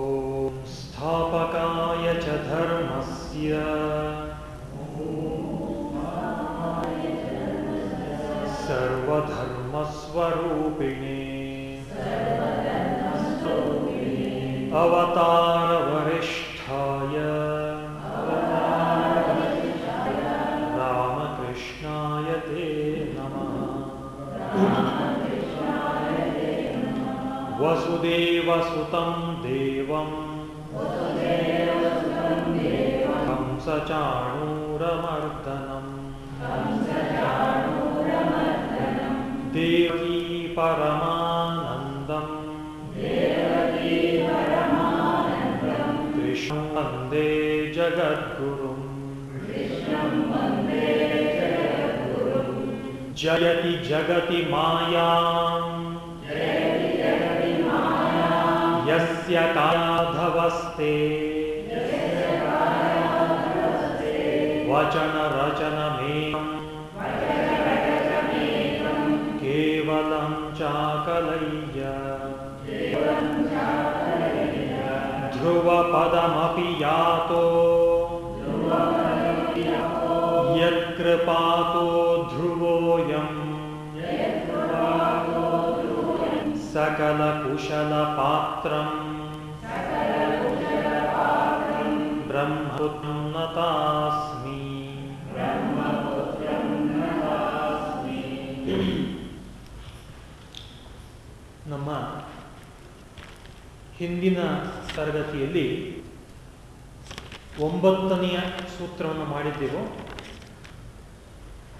ॐ स्थापकाय च धर्मस्य। सर्वधर्मस्वरूपिणे। अवतारवरिष्ठाय। रामकृष्णाय ते नमः। वसुदेवसुतं कंसचाणूरमर्दनम्। देवी परमानन्दम्। कृष्णं वंदे जगद्गुरुम्। जयति जगति मायाम्। यस्य कायाधवस्ते वचनरचनमेकम् केवलं चाकलय्य। ध्रुवपदमपि यातो। यत्कृपातो ध्रुवोऽयम् सकलकुशलपात्रम्। ब्रह्मोन्नतास्मि ಹಿಂದಿನ ತರಗತಿಯಲ್ಲಿ ಒಂಬತ್ತನೆಯ ಸೂತ್ರವನ್ನು ಮಾಡಿದ್ದೆವು.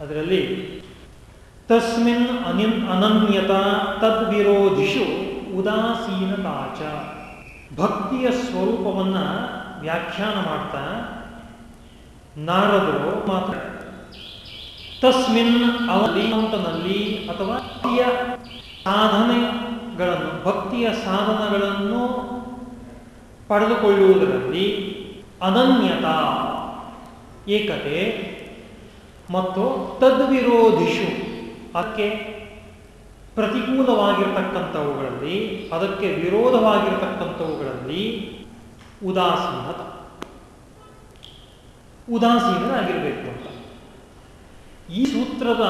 ಅದರಲ್ಲಿ ತಸ್ಮಿನ್ ಅನಿನ್ ಅನನ್ಯತ ತದ್ವಿರೋಧಿಷು ಉದಾಸೀನತಾಚ. ಭಕ್ತಿಯ ಸ್ವರೂಪವನ್ನು ವ್ಯಾಖ್ಯಾನ ಮಾಡ್ತಾ ನಾರದರು ಮಾತ್ರ. ತಸ್ಮಿನ್ ಅವಲಿಂತನಲ್ಲಿ ಅಥವಾ ಭಕ್ತಿಯ ಸಾಧನೆಗಳನ್ನು ಭಕ್ತಿಯ ಸಾಧನಗಳನ್ನು ಪಡೆದುಕೊಳ್ಳುವುದರಲ್ಲಿ ಅನನ್ಯತಾ, ಏಕತೆ ಮತ್ತು ತದ್ವಿರೋಧಿಷು ಅದಕ್ಕೆ ಪ್ರತಿಕೂಲವಾಗಿರ್ತಕ್ಕಂಥವುಗಳಲ್ಲಿ, ಅದಕ್ಕೆ ವಿರೋಧವಾಗಿರ್ತಕ್ಕಂಥವುಗಳಲ್ಲಿ ಉದಾಸೀನತ. ಉದಾಸೀನರಾಗಿರಬೇಕು ಅಂತ. ಈ ಸೂತ್ರದ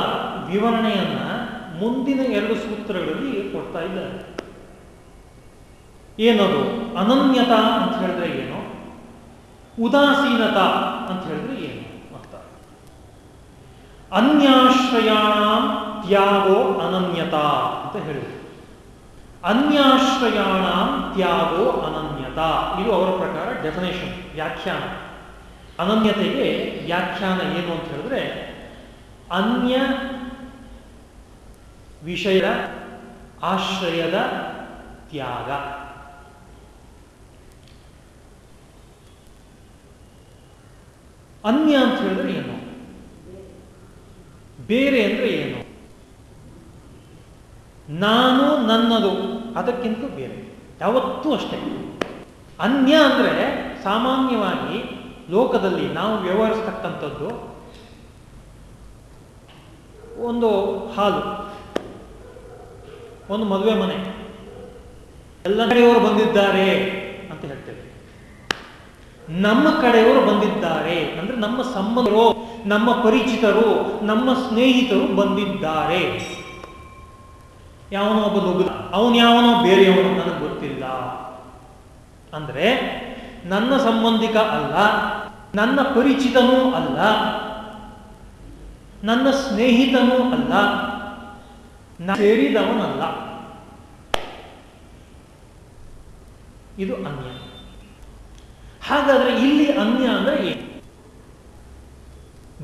ವಿವರಣೆಯನ್ನ ಮುಂದಿನ ಎರಡು ಸೂತ್ರಗಳಲ್ಲಿ ಕೊಡ್ತಾ ಇದ್ದಾರೆ ಏನದು? ಅನನ್ಯತಾ ಅಂತ ಹೇಳಿದ್ರೆ ಏನು? ಉದಾಸೀನತಾ ಅಂತ ಹೇಳಿದ್ರೆ ಏನು ಅಂತ ಅನ್ಯಾಶ್ರಯಾಣ ತ್ಯಾಗೋ ಅನನ್ಯತಾ ಅಂತ ಹೇಳಿದ್ರು. ಅನ್ಯಾಶ್ರಯಾಣ ತ್ಯಾಗೋ ಅನನ್ಯತಾ. ಇದು ಅವರ ಪ್ರಕಾರ ಡೆಫಿನೇಷನ್ ವ್ಯಾಖ್ಯಾನ. ಅನನ್ಯತೆಗೆ ವ್ಯಾಖ್ಯಾನ ಏನು ಅಂತ ಹೇಳಿದ್ರೆ, ಅನ್ಯ ವಿಷಯ ಆಶ್ರಯದ ತ್ಯಾಗ. ಅನ್ಯ ಅಂತ ಹೇಳಿದ್ರೆ ಏನು? ಬೇರೆ ಅಂದ್ರೆ ಏನು? ನಾನು ನನ್ನದು ಅದಕ್ಕಿಂತ ಬೇರೆ. ಯಾವತ್ತೂ ಅಷ್ಟೇ. ಅನ್ಯ ಅಂದರೆ ಸಾಮಾನ್ಯವಾಗಿ ಲೋಕದಲ್ಲಿ ನಾವು ವ್ಯವಹರಿಸ್ತಕ್ಕಂಥದ್ದು ಒಂದು ಹಾಲು. ಒಂದು ಮದುವೆ ಮನೆ. ಎಲ್ಲ ಕಡೆಯವರು ಬಂದಿದ್ದಾರೆ ಅಂತ ಹೇಳ್ತೇವೆ. ನಮ್ಮ ಕಡೆಯವರು ಬಂದಿದ್ದಾರೆ ಅಂದ್ರೆ ನಮ್ಮ ಸಂಬಂಧರು, ನಮ್ಮ ಪರಿಚಿತರು, ನಮ್ಮ ಸ್ನೇಹಿತರು ಬಂದಿದ್ದಾರೆ. ಯಾವನೋ ಒಬ್ಬ ನುಗ್ಗ ಅವನು ಯಾವನೋ ಬೇರೆಯವನು ನನಗೆ ಗೊತ್ತಿಲ್ಲ. ಅಂದ್ರೆ ನನ್ನ ಸಂಬಂಧಿಕ ಅಲ್ಲ, ನನ್ನ ಪರಿಚಿತನೂ ಅಲ್ಲ, ನನ್ನ ಸ್ನೇಹಿತನೂ ಅಲ್ಲ ಸೇರಿದವನಲ್ಲ. ಇದು ಅನ್ಯ ಹಾಗಾದ್ರೆ ಇಲ್ಲಿ ಅನ್ಯ ಅಂದ್ರೆ ಏನು?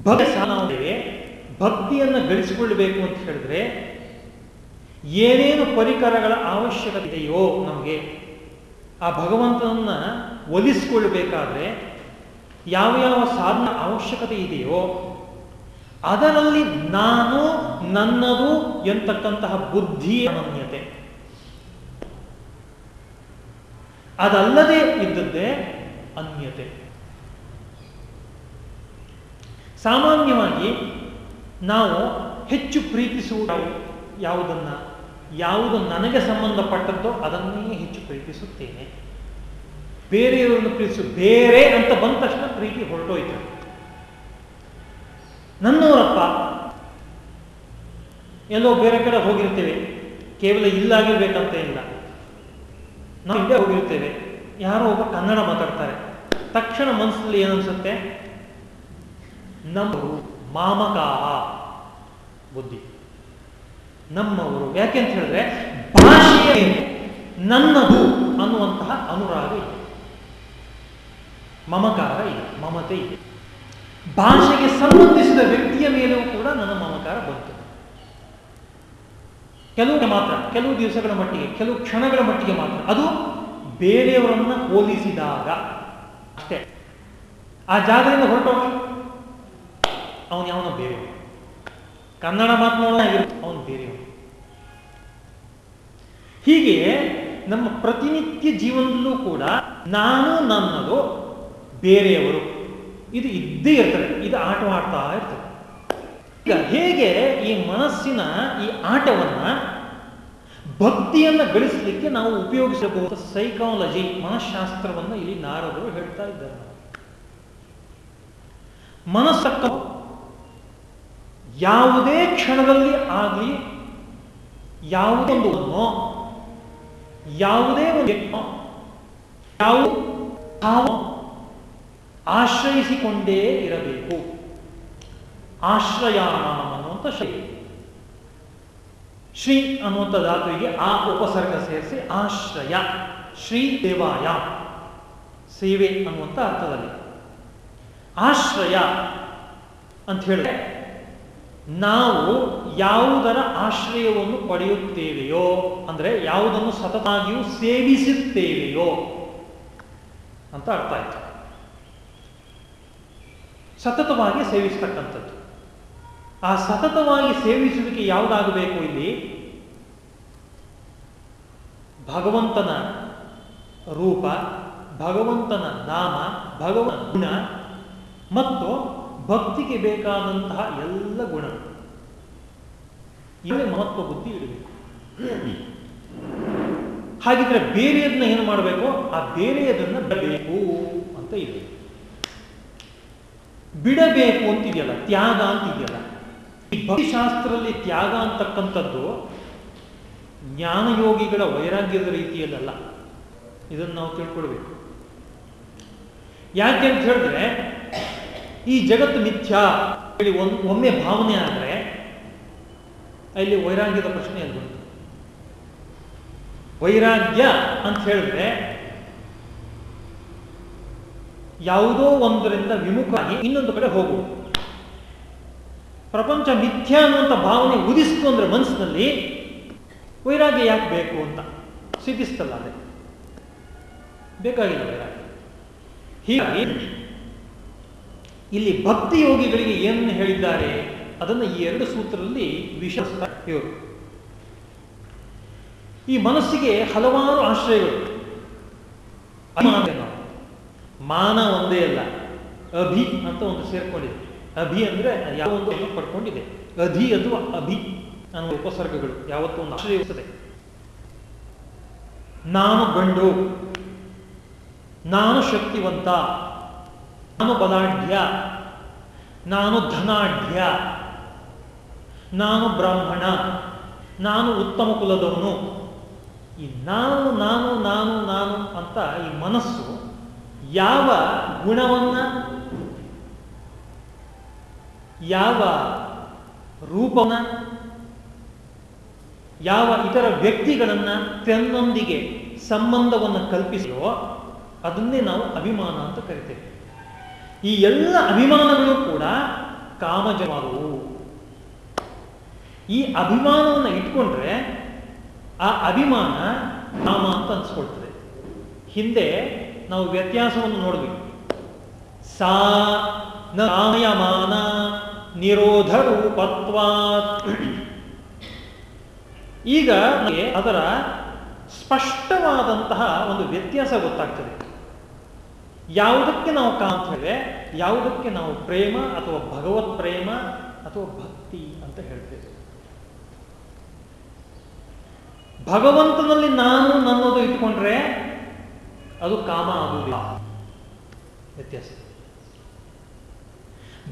ಭಕ್ತಿ ಭಕ್ತಿಯನ್ನು ಗಳಿಸಿಕೊಳ್ಳಬೇಕು ಅಂತ ಹೇಳಿದ್ರೆ ಏನೇನು ಪರಿಕರಗಳ ಅವಶ್ಯಕತೆ ಇದೆಯೋ ನಮಗೆ ಆ ಭಗವಂತನನ್ನ ಒಲಿಸಿಕೊಳ್ಳಬೇಕಾದ್ರೆ ಯಾವ ಯಾವ ಸಾಧನ ಅವಶ್ಯಕತೆ ಇದೆಯೋ ಅದರಲ್ಲಿ ನಾನು ನನ್ನದು ಎಂತಕ್ಕಂತಹ ಬುದ್ಧಿ ಅನನ್ಯತೆ. ಅದಲ್ಲದೆ ಇದ್ದದ್ದೇ ಅನ್ಯತೆ. ಸಾಮಾನ್ಯವಾಗಿ ನಾವು ಹೆಚ್ಚು ಪ್ರೀತಿಸುವ ಯಾವುದನ್ನ, ಯಾವುದು ನನಗೆ ಸಂಬಂಧಪಟ್ಟದ್ದೋ ಅದನ್ನೇ ಹೆಚ್ಚು ಪ್ರೀತಿಸುತ್ತೇನೆ. ಬೇರೆಯವರನ್ನು ಪ್ರೀತಿಸು, ಬೇರೆ ಅಂತ ಬಂದ ತಕ್ಷಣ ಪ್ರೀತಿ ಹೊರಟೋಯ್ತು ನನ್ನವರಪ್ಪ. ಎಲ್ಲೋ ಬೇರೆ ಕಡೆ ಹೋಗಿರ್ತೇವೆ. ಕೇವಲ ಇಲ್ಲಾಗಿರ್ಬೇಕಂತ ಇಲ್ಲ. ನಾವು ಹಿಂದೆ ಹೋಗಿರ್ತೇವೆ. ಯಾರೋ ಒಬ್ಬ ಕನ್ನಡ ಮಾತಾಡ್ತಾರೆ. ತಕ್ಷಣ ಮನಸ್ಸಲ್ಲಿ ಏನನ್ಸುತ್ತೆ? ನಮ್ಮವರು ಮಾಮಕಾಹ ಬುದ್ಧಿ. ನಮ್ಮವರು ಯಾಕೆ ಅಂತ ಹೇಳಿದ್ರೆ ಭಾಷೆಯ ನನ್ನದು ಅನ್ನುವಂತಹ ಅನುರಾಗ ಇದೆ. ಮಮಕಾರ ಇದೆ, ಮಮತೆ ಇದೆ. ಭಾಷೆಗೆ ಸಂಬಂಧಿಸಿದ ವ್ಯಕ್ತಿಯ ಮೇಲೂ ಕೂಡ ನನ್ನ ಮಮಕಾರ ಬಂತು. ಕೆಲವು ಮಾತ್ರ ಕೆಲವು ದಿವಸಗಳ ಮಟ್ಟಿಗೆ ಕೆಲವು ಕ್ಷಣಗಳ ಮಟ್ಟಿಗೆ ಮಾತ್ರ. ಅದು ಬೇರೆಯವರನ್ನ ಹೋಲಿಸಿದಾಗ ಅಷ್ಟೇ. ಆ ಜಾಗದಿಂದ ಹೊರಟೋಗ ಅವನು ಯಾವನೋ ಬೇರೆ. ಕನ್ನಡ ಮಾತನಾಡೋ ಅವನು ಬೇರೆಯವನು. ಹೀಗೆ ನಮ್ಮ ಪ್ರತಿನಿತ್ಯ ಜೀವನದಲ್ಲೂ ಕೂಡ ನಾನು ನನ್ನದು ಬೇರೆಯವರು. ಇದು ಇದ್ದೇ ಇರ್ತದೆ, ಇದು ಆಟವಾಡ್ತಾ ಇರ್ತದೆ. ಈಗ ಹೇಗೆ ಈ ಮನಸ್ಸಿನ ಈ ಆಟವನ್ನ ಭಕ್ತಿಯನ್ನ ಗಳಿಸಲಿಕ್ಕೆ ನಾವು ಉಪಯೋಗಿಸಬಹುದು? ಸೈಕಾಲಜಿ ಮನಃಶಾಸ್ತ್ರವನ್ನು ಇಲ್ಲಿ ನಾರದರು ಹೇಳ್ತಾ ಇದ್ದಾರೆ. ಮನಸ್ಸಕ್ಕ ಯಾವುದೇ ಕ್ಷಣದಲ್ಲಿ ಆಗಲಿ, ಯಾವುದೇ ಒಂದು ಯಾವುದೇ ಒಂದು ಯಾವ ಆಶ್ರಯಿಸಿಕೊಂಡೇ ಇರಬೇಕು. ಆಶ್ರಯ ಅನ್ನುವಂಥ ಶ್ರೀ ಶ್ರೀ ಅನ್ನುವಂಥ ಧಾತುವಿಗೆ ಆ ಉಪಸರ್ಗ ಸೇರಿಸಿ ಆಶ್ರಯ, ಶ್ರೀ ದೇವಾಯ, ಸೇವೆ ಅನ್ನುವಂಥ ಅರ್ಥದಲ್ಲಿ. ಆಶ್ರಯ ಅಂತ ಹೇಳಿದ್ರೆ ನಾವು ಯಾವುದರ ಆಶ್ರಯವನ್ನು ಪಡೆಯುತ್ತೇವೆಯೋ, ಅಂದ್ರೆ ಯಾವುದನ್ನು ಸತತವಾಗಿಯೂ ಸೇವಿಸುತ್ತೇವೆಯೋ ಅಂತ ಅರ್ಥ ಆಯ್ತು. ಸತತವಾಗಿ ಸೇವಿಸ್ತಕ್ಕಂಥದ್ದು. ಆ ಸತತವಾಗಿ ಸೇವಿಸುವಿಕೆ ಯಾವುದಾಗಬೇಕು ಇಲ್ಲಿ? ಭಗವಂತನ ರೂಪ, ಭಗವಂತನ ನಾಮ ಭಗವನ್ ಗುಣ ಮತ್ತು ಭಕ್ತಿಗೆ ಬೇಕಾದಂತಹ ಎಲ್ಲ ಗುಣ. ಇಲ್ಲಿ ಮಹತ್ವ ಬುದ್ಧಿ ಇರಬೇಕು ಹಾಗಿದ್ರೆ ಬೇರೆಯದನ್ನ ಏನು ಮಾಡಬೇಕು? ಆ ಬೇರೆಯದನ್ನ ಬರಬೇಕು ಅಂತ ಇದೆ ಬಿಡಬೇಕು ಅಂತಿದೆಯಲ್ಲ, ತ್ಯಾಗ ಅಂತಿದೆಯಲ್ಲ. ಈ ಭಕ್ತಿಶಾಸ್ತ್ರದಲ್ಲಿ ತ್ಯಾಗ ಅಂತಕ್ಕಂಥದ್ದು ಜ್ಞಾನಯೋಗಿಗಳ ವೈರಾಗ್ಯದ ರೀತಿಯಲ್ಲ ಇದನ್ನು ನಾವು ತಿಳ್ಕೊಳ್ಬೇಕು. ಯಾಕೆ ಅಂತ ಹೇಳಿದ್ರೆ, ಈ ಜಗತ್ತು ಮಿಥ್ಯ ಹೇಳಿ ಒಮ್ಮೆ ಭಾವನೆ ಆದರೆ ಅಲ್ಲಿ ವೈರಾಗ್ಯದ ಪ್ರಶ್ನೆ ಅಲ್ಲಿ ಬರುತ್ತೆ ವೈರಾಗ್ಯ ಅಂತ ಹೇಳಿದ್ರೆ ಯಾವುದೋ ಒಂದರಿಂದ ವಿಮುಖವಾಗಿ ಇನ್ನೊಂದು ಕಡೆ ಹೋಗುವುದು ಪ್ರಪಂಚ ಮಿಥ್ಯಾ ಅನ್ನುವಂಥ ಭಾವನೆ ಉದಿಸ್ತು ಅಂದರೆ ಮನಸ್ಸಿನಲ್ಲಿ ವೈರಾಗ್ಯ ಯಾಕೆ ಬೇಕು ಅಂತ. ಸಿದ್ಧಿಸ್ತಲ್ಲ ಅದೇ. ಬೇಕಾಗಿಲ್ಲ ವೈರಾಗ್ಯ. ಹೀಗಾಗಿ ಇಲ್ಲಿ ಭಕ್ತಿ ಯೋಗಿಗಳಿಗೆ ಏನನ್ನು ಹೇಳಿದ್ದಾರೆ? ಅದನ್ನು ಈ ಎರಡು ಸೂತ್ರದಲ್ಲಿ ವಿಶ್ವಾಸ ಇವರು. ಈ ಮನಸ್ಸಿಗೆ ಹಲವಾರು ಆಶ್ರಯಗಳು. ಮಾನ ಒಂದೇ ಅಲ್ಲ. ಅಭಿ ಅಂತ ಒಂದು ಸೇರ್ಕೊಂಡಿದೆ. ಅಭಿ ಅಂದ್ರೆ ಯಾವ ಒಂದು ಪಡ್ಕೊಂಡಿದೆ. ಅಧಿ ಅಥವಾ ಅಭಿ ಅನ್ನುವ ಉಪಸರ್ಗಗಳು ಯಾವತ್ತೂ ಒಂದು ಆಶ್ರಯಿಸುತ್ತದೆ ನಾನು ಗಂಡು ನಾನು ಶಕ್ತಿವಂತ ನಾನು ಬಲಾಢ್ಯ ನಾನು ಧನಾಢ್ಯ ನಾನು ಬ್ರಾಹ್ಮಣ, ನಾನು ಉತ್ತಮ ಕುಲದವನು. ಈ ನಾನು ನಾನು ನಾನು ನಾನು ಅಂತ ಈ ಮನಸ್ಸು ಯಾವ ಗುಣವನ್ನ, ಯಾವ ರೂಪವನ್ನ, ಯಾವ ಇತರ ವ್ಯಕ್ತಿಗಳನ್ನ ತನ್ನೊಂದಿಗೆ ಸಂಬಂಧವನ್ನು ಕಲ್ಪಿಸಲೋ ಅದನ್ನೇ ನಾವು ಅಭಿಮಾನ ಅಂತ ಕರಿತೇವೆ. ಈ ಎಲ್ಲ ಅಭಿಮಾನಗಳು ಕೂಡ ಕಾಮಜವಾದವು ಈ ಅಭಿಮಾನವನ್ನು ಇಟ್ಕೊಂಡ್ರೆ ಆ ಅಭಿಮಾನ ಕಾಮ ಅಂತ ಅನ್ಸ್ಕೊಳ್ತದೆ. ಹಿಂದೆ ನಾವು ವ್ಯತ್ಯಾಸವನ್ನು ನೋಡಬೇಕು. ಸಾ ನಾಮಯಮಾನ ನಿರೋಧ ರೂಪತ್ವಾತ್ ಈಗ ಅದರ ಸ್ಪಷ್ಟವಾದಂತಹ ಒಂದು ವ್ಯತ್ಯಾಸ ಗೊತ್ತಾಗ್ತದೆ. ಯಾವುದಕ್ಕೆ ನಾವು ಕಾಣ್ತೇವೆ? ಯಾವುದಕ್ಕೆ ನಾವು ಪ್ರೇಮ ಅಥವಾ ಭಗವತ್ ಪ್ರೇಮ ಅಥವಾ ಭಕ್ತಿ ಅಂತ ಹೇಳ್ತೇವೆ. ಭಗವಂತನಲ್ಲಿ ನಾನು ನನ್ನದು ಇಟ್ಕೊಂಡ್ರೆ ಅದು ಕಾಮ ಆಗುವುದಿಲ್ಲ. ವ್ಯತ್ಯಾಸ.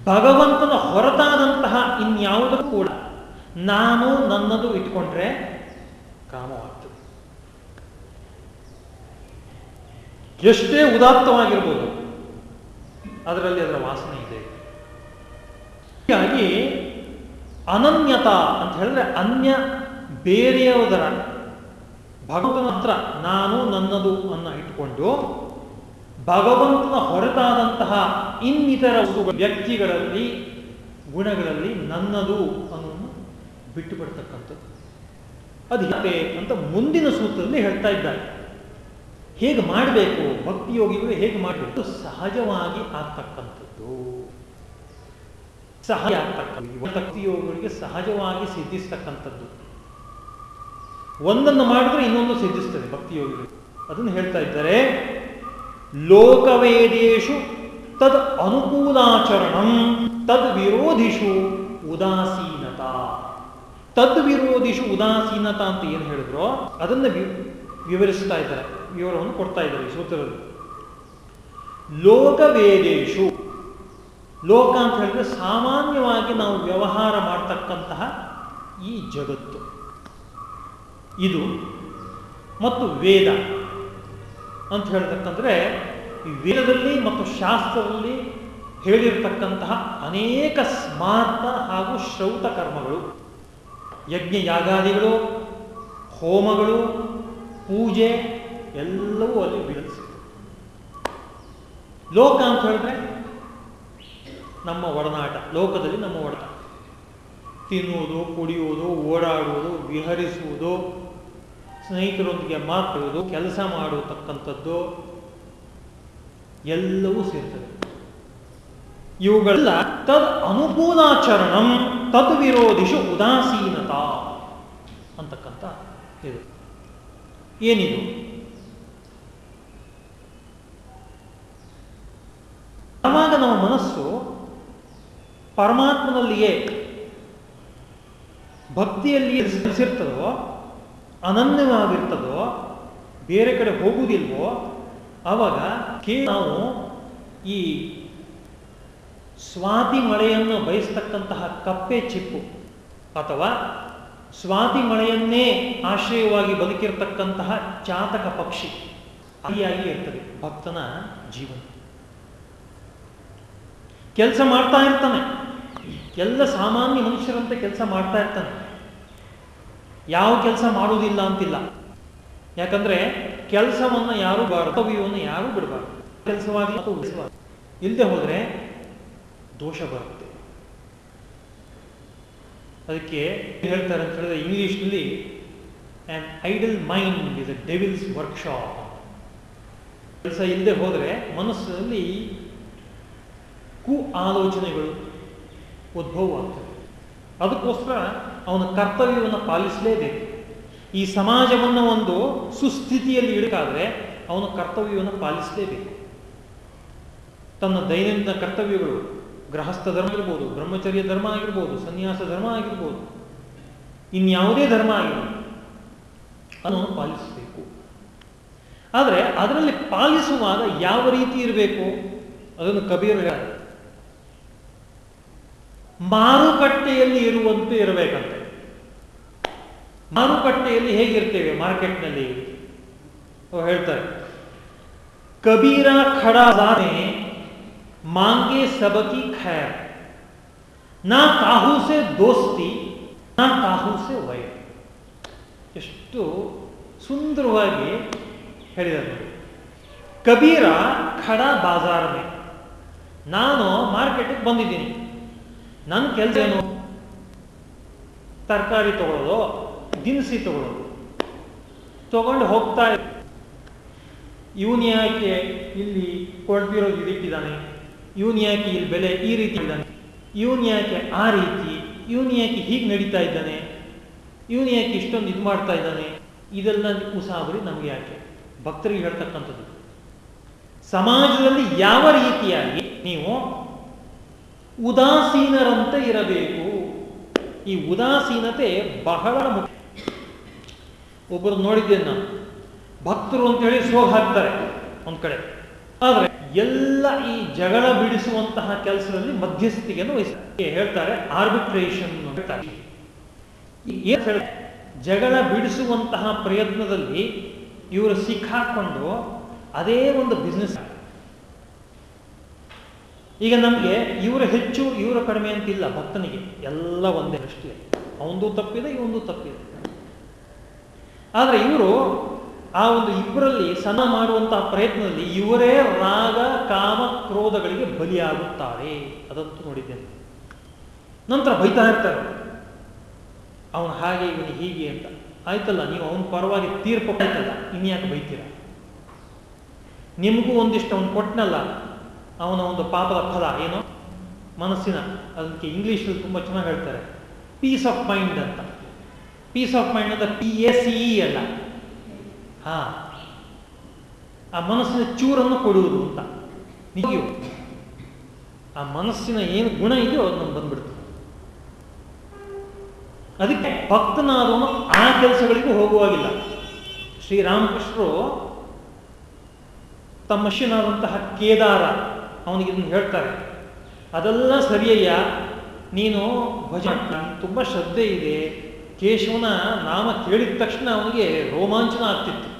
ಭಗವಂತನ ಹೊರತಾದಂತಹ ಇನ್ಯಾವುದೂ ಕೂಡ ನಾನು ನನ್ನದು ಇಟ್ಕೊಂಡ್ರೆ ಕಾಮವಾಗ್ತದೆ. ಎಷ್ಟೇ ಉದಾತ್ತವಾಗಿರ್ಬೋದು, ಅದರಲ್ಲಿ ಅದರ ವಾಸನೆ ಇದೆ. ಹೀಗಾಗಿ ಅನನ್ಯತಾ ಅಂತ ಹೇಳಿದ್ರೆ ಅನ್ಯ ಬೇರೆಯವದರ ಭಗವಂತನ ಹತ್ರ ನಾನು ನನ್ನದು ಅನ್ನ ಇಟ್ಕೊಂಡು ಭಗವಂತನ ಹೊರತಾದಂತಹ ಇನ್ನಿತರ ವ್ಯಕ್ತಿಗಳಲ್ಲಿ, ಗುಣಗಳಲ್ಲಿ ನನ್ನದು ಅನ್ನೋದನ್ನು ಬಿಟ್ಟು ಬಿಡ್ತಕ್ಕಂಥದ್ದು ಅದು ಹೇಗೆ ಅಂತ ಮುಂದಿನ ಸೂತ್ರದಲ್ಲಿ ಹೇಳ್ತಾ ಇದ್ದಾರೆ. ಹೇಗೆ ಮಾಡಬೇಕು, ಭಕ್ತಿಯೋಗಿಗಳು ಹೇಗೆ ಮಾಡಬೇಕು ಸಹಜವಾಗಿ ಆಗ್ತಕ್ಕಂಥದ್ದು. ಸಹಜ ಆಗ್ತಕ್ಕಂಥ ಭಕ್ತಿಯೋಗಿಗಳಿಗೆ ಸಹಜವಾಗಿ ಸಿದ್ಧಿಸ್ತಕ್ಕಂಥದ್ದು. ಒಂದನ್ನು ಮಾಡಿದ್ರೆ ಇನ್ನೊಂದು ಸಿದ್ಧಿಸ್ತದೆ, ಭಕ್ತಿಯೋಗಿಗಳು. ಅದನ್ನು ಹೇಳ್ತಾ ಇದ್ದಾರೆ, ಲೋಕವೇದೇಶು ತದ್ ಅನುಕೂಲಾಚರಣಂ, ತದ್ ವಿರೋಧಿಷು ಉದಾಸೀನತಾ. ತದ್ ವಿರೋಧಿಷು ಉದಾಸೀನತಾ ಅಂತ ಏನು ಹೇಳಿದ್ರು ಅದನ್ನು ವಿವರಿಸ್ತಾ ಇದ್ದಾರೆ, ವಿವರವನ್ನು ಕೊಡ್ತಾ ಇದ್ದಾರೆ ಈ ಸೂತ್ರದಲ್ಲಿ. ಲೋಕವೇದೇಶು, ಲೋಕ ಅಂತ ಹೇಳಿದ್ರೆ ಸಾಮಾನ್ಯವಾಗಿ ನಾವು ವ್ಯವಹಾರ ಮಾಡ್ತಕ್ಕಂತಹ ಈ ಜಗತ್ತು. ಇದು ಮತ್ತು ವೇದ ಅಂತ ಹೇಳ್ತಕ್ಕಂದ್ರೆ ಈ ವೇದದಲ್ಲಿ ಮತ್ತು ಶಾಸ್ತ್ರದಲ್ಲಿ ಹೇಳಿರತಕ್ಕಂತಹ ಅನೇಕ ಸ್ಮಾರ್ತ ಹಾಗೂ ಶ್ರೌತ ಕರ್ಮಗಳು. ಯಜ್ಞ ಯಾಗಾದಿಗಳು, ಹೋಮಗಳು, ಪೂಜೆ ಎಲ್ಲವೂ ಅಲ್ಲಿ ಬೀಳಿಸ ಲೋಕ ಅಂತ ಹೇಳಿದ್ರೆ ನಮ್ಮ ಒಡನಾಟ, ಲೋಕದಲ್ಲಿ ನಮ್ಮ ಒಡನಾಟ. ತಿನ್ನುವುದು, ಕುಡಿಯುವುದು, ಓಡಾಡುವುದು, ವಿಹರಿಸುವುದು ಸ್ನೇಹಿತರೊಂದಿಗೆ ಮಾತಾಡುವುದು ಕೆಲಸ ಮಾಡತಕ್ಕಂಥದ್ದು ಎಲ್ಲವೂ ಸೇರ್ತದೆ. ಇವುಗಳೆಲ್ಲ ತದ್ ಅನುಕೂಲಾಚರಣಂ, ತದ್ ವಿರೋಧಿಸು ಉದಾಸೀನತಾ ಅಂತಕ್ಕಂಥ ಇದು. ಏನಿದು? ಯಾವಾಗ ನಮ್ಮ ಮನಸ್ಸು ಪರಮಾತ್ಮನಲ್ಲಿಯೇ ಭಕ್ತಿಯಲ್ಲಿ ನೆಲೆಸಿರ್ತದೋ ಅನನ್ಯವಾಗಿರ್ತದೋ, ಬೇರೆ ಕಡೆ ಹೋಗುವುದಿಲ್ವೋ ಆವಾಗ ಕೇ ನಾವು ಈ ಸ್ವಾತಿ ಮಳೆಯನ್ನು ಬಯಸ್ತಕ್ಕಂತಹ ಕಪ್ಪೆ ಚಿಪ್ಪು ಅಥವಾ ಸ್ವಾತಿ ಮಳೆಯನ್ನೇ ಆಶ್ರಯವಾಗಿ ಬದುಕಿರ್ತಕ್ಕಂತಹ ಚಾತಕ ಪಕ್ಷಿ ಅಲ್ಲಿಯಾಗಿ ಇರ್ತದೆ. ಭಕ್ತನ ಜೀವನ. ಕೆಲಸ ಮಾಡ್ತಾ ಇರ್ತಾನೆ. ಎಲ್ಲ ಸಾಮಾನ್ಯ ಮನುಷ್ಯರಂತೆ ಕೆಲಸ ಮಾಡ್ತಾ ಇರ್ತಾನೆ. ಯಾವ ಕೆಲಸ ಮಾಡುವುದಿಲ್ಲ ಅಂತಿಲ್ಲ. ಯಾಕಂದ್ರೆ ಕೆಲಸವನ್ನು ಯಾರು ಕರ್ತವ್ಯವನ್ನು ಯಾರು ಬಿಡಬಾರ್ದು. ಕೆಲಸವಾಗಿ ಅಥವಾ ಇಲ್ಲದೆ ಹೋದ್ರೆ ದೋಷ ಬರುತ್ತೆ. ಅದಕ್ಕೆ ಹೇಳ್ತಾರೆ ಅಂತ ಹೇಳಿದ್ರೆ ಇಂಗ್ಲಿಷ್ನಲ್ಲಿ and idle mind is a devil's workshop ಕೆಲಸ ಇಲ್ಲದೆ ಹೋದರೆ ಮನಸ್ಸಿನಲ್ಲಿ ಕು ಆಲೋಚನೆಗಳು ಉದ್ಭವವಾಗ್ತವೆ. ಅದಕ್ಕೋಸ್ಕರ ಅವನ ಕರ್ತವ್ಯವನ್ನು ಪಾಲಿಸಲೇಬೇಕು. ಈ ಸಮಾಜವನ್ನು ಒಂದು ಸುಸ್ಥಿತಿಯಲ್ಲಿ ಇಡಕಾದ್ರೆ ಅವನ ಕರ್ತವ್ಯವನ್ನು ಪಾಲಿಸಲೇಬೇಕು. ತನ್ನ ದೈನಂದಿನ ಕರ್ತವ್ಯಗಳು ಗೃಹಸ್ಥ ಧರ್ಮ ಇರ್ಬೋದು ಬ್ರಹ್ಮಚರ್ಯ ಧರ್ಮ ಆಗಿರ್ಬೋದು, ಸನ್ಯಾಸ ಧರ್ಮ ಆಗಿರ್ಬೋದು, ಇನ್ಯಾವುದೇ ಧರ್ಮ ಆಗಿರ್ಬೋದು ಅದನ್ನು ಪಾಲಿಸಬೇಕು. ಆದರೆ ಅದರಲ್ಲಿ ಪಾಲಿಸುವಾಗ ಯಾವ ರೀತಿ ಇರಬೇಕು? ಅದನ್ನು ಕಬೀರ್ ಮಾರುಕಟ್ಟೆಯಲ್ಲಿ ಇರುವಂತೆ ಇರಬೇಕಂತೆ. ಮಾರುಕಟ್ಟೆಯಲ್ಲಿ ಹೇಗಿರ್ತೇವೆ? ಮಾರ್ಕೆಟ್ನಲ್ಲಿ ಹೇಳ್ತಾರೆ. ಕಬೀರ ಖಡಾನೆ ಮಾಂಗೆ ಸಬಕಿ ಖೈರ್. ನಾ ಕಾಹುಸೆ ದೋಸ್ತಿ, ನಾ ಕಾಹುಸೆ ವಯ ಎಷ್ಟು ಸುಂದರವಾಗಿ ಹೇಳಿದರು ಕಬೀರ ಖಡ ಬಾಜಾರನೆ ನಾನು ಮಾರ್ಕೆಟಿಗೆ ಬಂದಿದ್ದೀನಿ. ನನ್ನ ಕೆಲಸ ಏನು? ತರಕಾರಿ ತಗೊಳ್ಳೋದು ದಿನಸಿ ತಗೊಳ್ಳೋದು. ತಗೊಂಡು ಹೋಗ್ತಾ ಇವನು ಯಾಕೆ ಇಲ್ಲಿ ಕೊಡ್ತಿರೋದು ಇದಿಟ್ಟಿದ್ದಾನೆ ಇವನು ಯಾಕೆ ಇಲ್ಲಿ ಬೆಲೆ ಈ ರೀತಿ ಇದ್ದಾನೆ? ಇವನು ಯಾಕೆ ಆ ರೀತಿ? ಇವನು ಯಾಕೆ ಹೀಗೆ ನಡೀತಾ ಇದ್ದಾನೆ? ಇವನು ಯಾಕೆ ಇಷ್ಟೊಂದು ಇದು ಮಾಡ್ತಾ ಇದ್ದಾನೆ? ಇದೆಲ್ಲ ಉಸಾಬರಿ ನಮಗೆ ಯಾಕೆ? ಭಕ್ತರಿಗೆ ಹೇಳ್ತಕ್ಕಂಥದ್ದು. ಸಮಾಜದಲ್ಲಿ ಯಾವ ರೀತಿಯಾಗಿ ನೀವು ಉದಾಸೀನರಂತೆ ಇರಬೇಕು? ಈ ಉದಾಸೀನತೆ ಬಹಳ ಮುಖ್ಯ. ಒಬ್ಬರು ನೋಡಿದ್ದೇನೆ ನಾನು. ಭಕ್ತರು ಅಂತೇಳಿ ಸೋಗ್ ಹಾಕ್ತಾರೆ ಒಂದ್ ಕಡೆ. ಆದರೆ ಎಲ್ಲ ಈ ಜಗಳ ಬಿಡಿಸುವಂತಹ ಕೆಲಸದಲ್ಲಿ ಮಧ್ಯಸ್ಥಿಕೆಯನ್ನು ವಹಿಸ್ತಾರೆ. ಹೇಳ್ತಾರೆ ಆರ್ಬಿಟ್ರೇಷನ್ ಹೇಳ್ತಾರೆ. ಜಗಳ ಬಿಡಿಸುವಂತಹ ಪ್ರಯತ್ನದಲ್ಲಿ ಇವರು ಸಿಕ್ಕಾಕೊಂಡು ಅದೇ ಒಂದು ಬಿಸ್ನೆಸ್ ಈಗ ನಮಗೆ ಇವರು ಹೆಚ್ಚು, ಇವರು ಕಡಿಮೆ ಅಂತಿಲ್ಲ ಭಕ್ತನಿಗೆ. ಎಲ್ಲ ಒಂದೇ ಅಷ್ಟೇ ಅವಂದು ತಪ್ಪಿದೆ, ಇವೊಂದು ತಪ್ಪಿದೆ. ಆದರೆ ಇವರು ಆ ಒಂದು ಇಬ್ಬರಲ್ಲಿ ಸನ ಮಾಡುವಂತಹ ಪ್ರಯತ್ನದಲ್ಲಿ ಇವರೇ ರಾಗ, ಕಾಮ, ಕ್ರೋಧಗಳಿಗೆ ಬಲಿಯಾಗುತ್ತಾರೆ. ಅದಂತೂ ನೋಡಿದ್ದೇನೆ. ನಂತರ ಬೈತಾ ಇರ್ತಾರೆ. ಅವನು ಹಾಗೆ, ಇವನು ಹೀಗೆ ಅಂತ. ಆಯ್ತಲ್ಲ, ನೀವು ಅವನ ಪರವಾಗಿ ತೀರ್ಪು ಕೊಟ್ಟಲ್ಲ ಇನ್ಯಾಕೆ ಬೈತೀರ? ನಿಮಗೂ ಒಂದಿಷ್ಟು ಅವನು ಕೊಟ್ಟನಲ್ಲ ಅವನ ಒಂದು ಪಾಪದ ಫಲ, ಏನು? ಮನಸ್ಸಿನ. ಅದಕ್ಕೆ ಇಂಗ್ಲೀಷಲ್ಲಿ ತುಂಬ ಚೆನ್ನಾಗಿ ಹೇಳ್ತಾರೆ. ಪೀಸ್ ಆಫ್ ಮೈಂಡ್ ಅಂತ. ಪೀಸ್ ಆಫ್ ಮೈಂಡ್ ಅಂತ ಪಿ ಎ ಸಿ ಇ ಅಲ್ಲ. ಹಾ. ಆ ಮನಸ್ಸಿನ ಚೂರನ್ನು ಕೊಡುವುದು ಅಂತ. ನೀವು ಆ ಮನಸ್ಸಿನ ಏನು ಗುಣ ಇದೆಯೋ ಅದು ನಮ್ಗೆ ಬಂದ್ಬಿಡ್ತು ಅದಕ್ಕೆ ಭಕ್ತನಾದವನು ಆ ಕೆಲಸಗಳಿಗೂ ಹೋಗುವಾಗಿಲ್ಲ. ಶ್ರೀರಾಮಕೃಷ್ಣರು ತಮ್ಮ ಶಿನಾದಂತಹ ಕೇದಾರ ಅವನಿಗೆ ಇದನ್ನು ಹೇಳ್ತಾರೆ. ಅದೆಲ್ಲ ಸರಿಯಯ್ಯ. ನೀನು ಭಜನೆ ತುಂಬ ಶ್ರದ್ಧೆ ಇದೆ. ಕೇಶವನ ನಾಮ ಕೇಳಿದ ತಕ್ಷಣ ಅವನಿಗೆ ರೋಮಾಂಚನ ಆಗ್ತಿತ್ತು.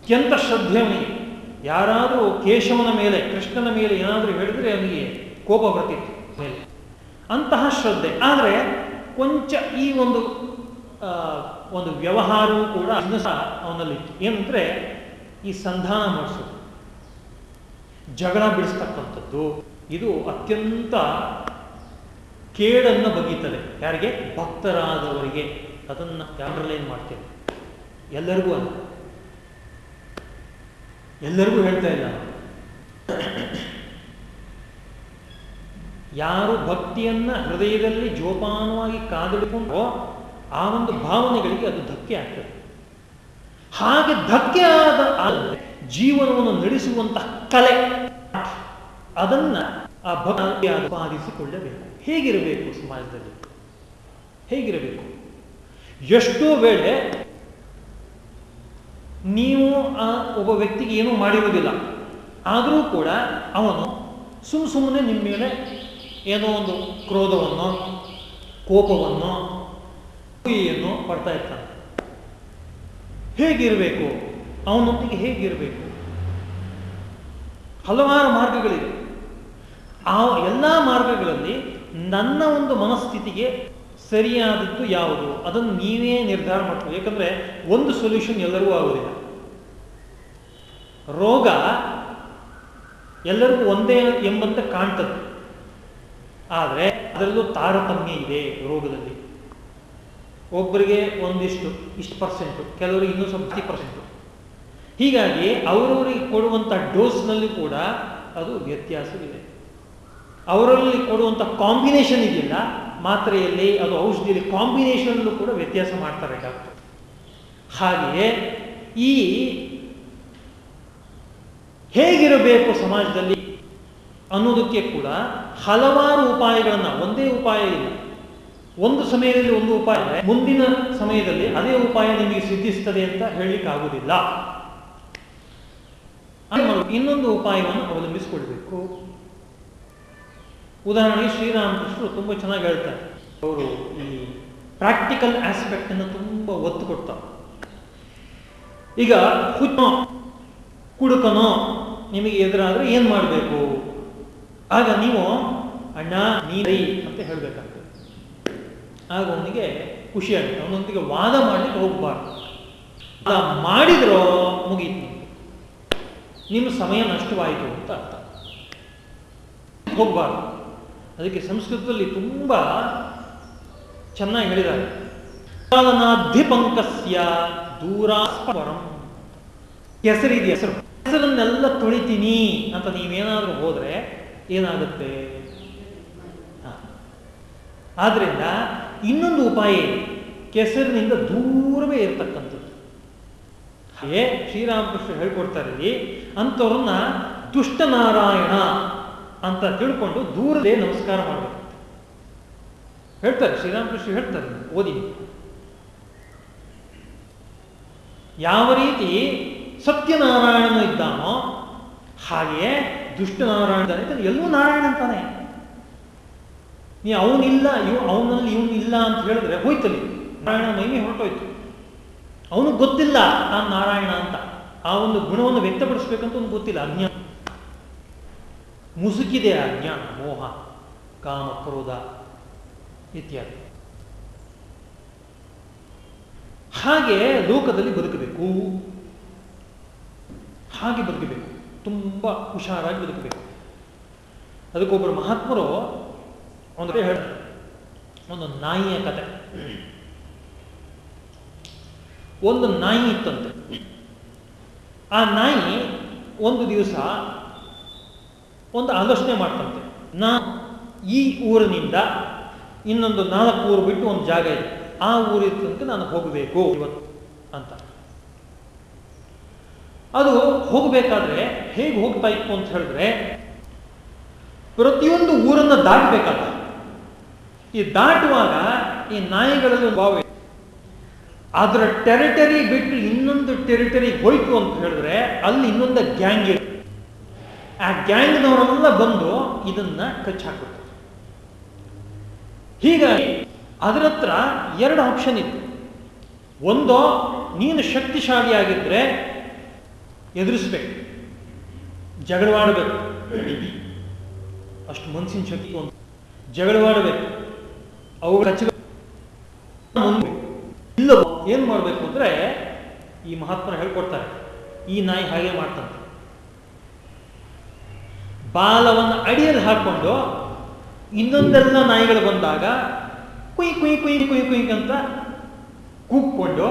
ಅತ್ಯಂತ ಶ್ರದ್ಧೆ ಅವನಿಗೆ. ಯಾರಾದರೂ ಕೇಶವನ ಮೇಲೆ, ಕೃಷ್ಣನ ಮೇಲೆ ಏನಾದರೂ ಹೇಳಿದ್ರೆ ಅವನಿಗೆ ಕೋಪ ಬರ್ತಿತ್ತು ಮೇಲೆ. ಅಂತಹ ಶ್ರದ್ಧೆ. ಆದರೆ ಕೊಂಚ ಈ ಒಂದು ಒಂದು ವ್ಯವಹಾರವೂ ಕೂಡ ಸಹ ಅವನಲ್ಲಿತ್ತು. ಏನಂದ್ರೆ ಈ ಸಂಧಾನ ಮಾಡಿಸೋದು. ಜಗಳ ಬಿಡಿಸ್ತಕ್ಕಂಥದ್ದು. ಇದು ಅತ್ಯಂತ ಕೇಡನ್ನು ಬಗೀತದೆ ಯಾರಿಗೆ? ಭಕ್ತರಾದವರಿಗೆ. ಅದನ್ನು ಏನು ಮಾಡ್ತೇವೆ? ಎಲ್ಲರಿಗೂ ಅಲ್ಲ. ಎಲ್ಲರಿಗೂ ಹೇಳ್ತಾ ಇಲ್ಲ. ಯಾರು ಭಕ್ತಿಯನ್ನ ಹೃದಯದಲ್ಲಿ ಜೋಪಾನವಾಗಿ ಕಾದಿಡಿಕೊಂಡು ಆ ಒಂದು ಭಾವನೆಗಳಿಗೆ ಅದು ಧಕ್ಕೆ ಆಗ್ತದೆ. ಹಾಗೆ ಧಕ್ಕೆ ಆದ ಜೀವನವನ್ನು ನಡೆಸುವಂತಹ ಕಲೆ. ಅದನ್ನ ಆ ಭಕ್ತಿ ಉತ್ಪಾದಿಸಿಕೊಳ್ಳಬೇಕು ಹೇಗಿರಬೇಕು ಸಮಾಜದಲ್ಲಿ? ಹೇಗಿರಬೇಕು? ಎಷ್ಟೋ ವೇಳೆ ನೀವು ಆ ಒಬ್ಬ ವ್ಯಕ್ತಿಗೆ ಏನೂ ಮಾಡಿರುವುದಿಲ್ಲ, ಆದರೂ ಕೂಡ ಅವನು ಸುಮ್ಮ ಸುಮ್ಮನೆ ನಿಮ್ಮ ಮೇಲೆ ಏನೋ ಒಂದು ಕ್ರೋಧವನ್ನು, ಕೋಪವನ್ನು ಏನು ಪಡ್ತಾ ಇರ್ತಾನೆ. ಹೇಗಿರಬೇಕು? ಅವನೊಂದಿಗೆ ಹೇಗಿರಬೇಕು? ಹಲವಾರು ಮಾರ್ಗಗಳಿವೆ. ಆ ಎಲ್ಲ ಮಾರ್ಗಗಳಲ್ಲಿ ನನ್ನ ಒಂದು ಮನಸ್ಥಿತಿಗೆ ಸರಿಯಾದದ್ದು ಯಾವುದು? ಅದನ್ನು ನೀವೇ ನಿರ್ಧಾರ ಮಾಡ್ತೀವಿ ಯಾಕಂದ್ರೆ ಒಂದು ಸೊಲ್ಯೂಷನ್ ಎಲ್ಲರಿಗೂ ಆಗುವುದಿಲ್ಲ ರೋಗ ಎಲ್ಲರಿಗೂ ಒಂದೇ ಎಂಬಂತೆ ಕಾಣ್ತದೆ. ಆದರೆ ಅದರಲ್ಲೂ ತಾರತಮ್ಯ ಇದೆ ರೋಗದಲ್ಲಿ. ಒಬ್ಬರಿಗೆ ಒಂದಿಷ್ಟು, ಇಷ್ಟು ಪರ್ಸೆಂಟು ಕೆಲವರಿಗೆ ಇನ್ನೂ ಸ್ವಲ್ಪ ಪರ್ಸೆಂಟು ಹೀಗಾಗಿ ಅವರವರಿಗೆ ಕೊಡುವಂಥ ಡೋಸ್ನಲ್ಲಿ ಕೂಡ ಅದು ವ್ಯತ್ಯಾಸವಿದೆ. ಅವರಲ್ಲಿ ಕೊಡುವಂಥ ಕಾಂಬಿನೇಷನ್ ಇದೆಯಲ್ಲ, ಮಾತ್ರೆಯಲ್ಲಿ ಅದು ಔಷಧಿಯಲ್ಲಿ ಕಾಂಬಿನೇಷನ್ ಕೂಡ ವ್ಯತ್ಯಾಸ ಡಾಕ್ಟರ್ ಹಾಗೆಯೇ ಈ ಹೇಗಿರಬೇಕು ಸಮಾಜದಲ್ಲಿ ಅನ್ನೋದಕ್ಕೆ ಕೂಡ ಹಲವಾರು ಉಪಾಯಗಳನ್ನು, ಒಂದೇ ಉಪಾಯ ಇಲ್ಲ. ಒಂದು ಸಮಯದಲ್ಲಿ ಒಂದು ಉಪಾಯ ಮುಂದಿನ ಸಮಯದಲ್ಲಿ ಅದೇ ಉಪಾಯ ನಿಮಗೆ ಸಿದ್ಧಿಸ್ತದೆ ಅಂತ ಹೇಳಲಿಕ್ಕೆ ಆಗುವುದಿಲ್ಲ ಇನ್ನೊಂದು ಉಪಾಯವನ್ನು ಅವಲಂಬಿಸಿಕೊಳ್ಬೇಕು. ಉದಾಹರಣೆಗೆ ಶ್ರೀರಾಮಕೃಷ್ಣರು ತುಂಬ ಚೆನ್ನಾಗಿ ಹೇಳ್ತಾರೆ. ಅವರು ಈ ಪ್ರಾಕ್ಟಿಕಲ್ ಆಸ್ಪೆಕ್ಟ್ ಅನ್ನು ತುಂಬ ಒತ್ತು ಕೊಡ್ತಾರೆ. ಈಗ ಹುಚ್ಚ ಕುಡುಕನೋ ನಿಮಗೆ ಎದುರಾದ್ರೆ ಏನು ಮಾಡಬೇಕು? ಆಗ ನೀವು, ಅಣ್ಣ ನೀರೈ ಅಂತ ಹೇಳಬೇಕಾಗ್ತದೆ. ಆಗ ಅವನಿಗೆ ಖುಷಿ ಆಗುತ್ತೆ. ಅವನೊಂದಿಗೆ ವಾದ ಮಾಡಲಿಕ್ಕೆ ಹೋಗಬಾರ್ದು. ಮಾಡಿದ್ರೋ ಮುಗೀತು. ನಿಮ್ಮ ಸಮಯ ನಷ್ಟವಾಯಿತು ಅಂತ ಅರ್ಥ. ಹೋಗಬಾರ್ದು. ಅದಕ್ಕೆ ಸಂಸ್ಕೃತದಲ್ಲಿ ತುಂಬ ಚೆನ್ನಾಗಿ ಹೇಳಿದ್ದಾರೆ. ಪಂಕಸ್ಯ ದೂರಾಸ್ಪರಂ. ಹೆಸರಿದೆ ಹೆಸರು. ಹೆಸರನ್ನೆಲ್ಲ ತೊಳಿತೀನಿ ಅಂತ ನೀವೇನಾದರೂ ಹೋದರೆ ಏನಾಗುತ್ತೆ? ಆದ್ದರಿಂದ ಇನ್ನೊಂದು ಉಪಾಯ ಕೆಸರಿನಿಂದ ದೂರವೇ ಇರತಕ್ಕಂಥದ್ದು. ಹಾಗೆ ಶ್ರೀರಾಮಕೃಷ್ಣ ಹೇಳ್ಕೊಡ್ತಾರೆ ಅಂಥವ್ರನ್ನ ದುಷ್ಟನಾರಾಯಣ ಅಂತ ತಿಳ್ಕೊಂಡು ದೂರದೇ ನಮಸ್ಕಾರ ಮಾಡಬೇಕು. ಹೇಳ್ತಾರೆ ಶ್ರೀರಾಮಕೃಷ್ಣ ಹೇಳ್ತಾರೆ, ಓದಿ. ಯಾವ ರೀತಿ ಸತ್ಯನಾರಾಯಣನು ಇದ್ದಾನೋ ಹಾಗೆಯೇ ದುಷ್ಟನಾರಾಯಣ ಇದ್ದಾನೆ. ಎಲ್ಲೂ ನಾರಾಯಣ ಅಂತಾನೆ. ನೀ ಅವನಿಲ್ಲ, ಇವ್ ಅವನಲ್ಲಿ ಇವನಿಲ್ಲ ಅಂತ ಹೇಳಿದ್ರೆ ಹೋಯ್ತಲ್ಲಿ. ನಾರಾಯಣ ಮೈಮಿ ಹೊರಟೋಯ್ತು. ಅವನು ಗೊತ್ತಿಲ್ಲ ನಾನು ನಾರಾಯಣ ಅಂತ. ಆ ಒಂದು ಗುಣವನ್ನು ವ್ಯಕ್ತಪಡಿಸ್ಬೇಕಂತ ಒಂದು ಗೊತ್ತಿಲ್ಲ, ಅಜ್ಞಾನ. ಮುಸುಕಿದೆ ಅಜ್ಞಾನ ಮೋಹ, ಕಾಮ, ಕ್ರೋಧ ಇತ್ಯಾದಿ. ಹಾಗೆ ಲೋಕದಲ್ಲಿ ಬದುಕಬೇಕು. ಹಾಗೆ ಬದುಕಬೇಕು. ತುಂಬ ಹುಷಾರಾಗಿ ಬದುಕಬೇಕು. ಅದಕ್ಕೊಬ್ಬರು ಮಹಾತ್ಮರು ಒಂದು ಹೇಳ ಒಂದು ನಾಯಿಯ ಕತೆ. ಒಂದು ನಾಯಿ ಇತ್ತಂತೆ. ಆ ನಾಯಿ ಒಂದು ದಿವಸ ಒಂದು ಆಲೋಚನೆ ಮಾಡ್ತಂತೆ ನಾ ಈ ಊರಿನಿಂದ ಇನ್ನೊಂದು ನಾಲ್ಕು ಊರು ಬಿಟ್ಟು ಒಂದು ಜಾಗ ಇದೆ. ಆ ತನಕ ನಾನು ಹೋಗಬೇಕು ಇವತ್ತು ಅಂತ. ಅದು ಹೋಗಬೇಕಾದ್ರೆ ಹೇಗೆ ಹೋಗ್ತಾ ಇತ್ತು ಅಂತ ಹೇಳಿದ್ರೆ ಪ್ರತಿಯೊಂದು ಊರನ್ನ ದಾಟಬೇಕಲ್ಲ. ಈ ದಾಟುವಾಗ ಈ ನಾಯಿಗಳಲ್ಲಿ ಭಾವ ಅದರ ಟೆರಿಟರಿ ಬಿಟ್ಟು ಇನ್ನೊಂದು ಟೆರಿಟರಿ ಹೋಯ್ತು ಅಂತ ಹೇಳಿದ್ರೆ ಅಲ್ಲಿ ಇನ್ನೊಂದು ಗ್ಯಾಂಗ್ ಇರುತ್ತೆ ಆ ಗ್ಯಾಂಗ್ನವರೆಲ್ಲ ಬಂದು ಇದನ್ನ ಕಚ್ ಹಾಕ್ಬಿಡ್ತಾರೆ ಹೀಗಾಗಿ ಅದರ ಹತ್ರ ಎರಡು ಆಪ್ಷನ್ ಇತ್ತು. ಒಂದು, ನೀನು ಶಕ್ತಿಶಾಲಿಯಾಗಿದ್ರೆ ಎದುರಿಸ್ಬೇಕು. ಜಗಳವಾಡಬೇಕು. ಅಷ್ಟು ಮನಸ್ಸಿನ ಶಕ್ತಿ ಒಂದು. ಜಗಳವಾಡಬೇಕು. ಅವುಗಳ ಮುಂದೆ. ಇಲ್ಲ ಏನ್ ಮಾಡಬೇಕು ಅಂದ್ರೆ ಈ ಮಹಾತ್ಮರು ಹೇಳ್ಕೊಡ್ತಾರೆ, ಈ ನಾಯಿ ಹಾಗೆ ಮಾಡ್ತಂತೆ. ಬಾಲವನ್ನು ಅಡಿಯಲ್ಲಿ ಹಾಕೊಂಡು ಇನ್ನೊಂದೆಲ್ಲ ನಾಯಿಗಳು ಬಂದಾಗ ಕುಯ್ ಕುಯ್ ಕುಯ್ ಕುಯ್ ಕುಯ್ ಅಂತ ಕೂಕ್ಕೊಂಡು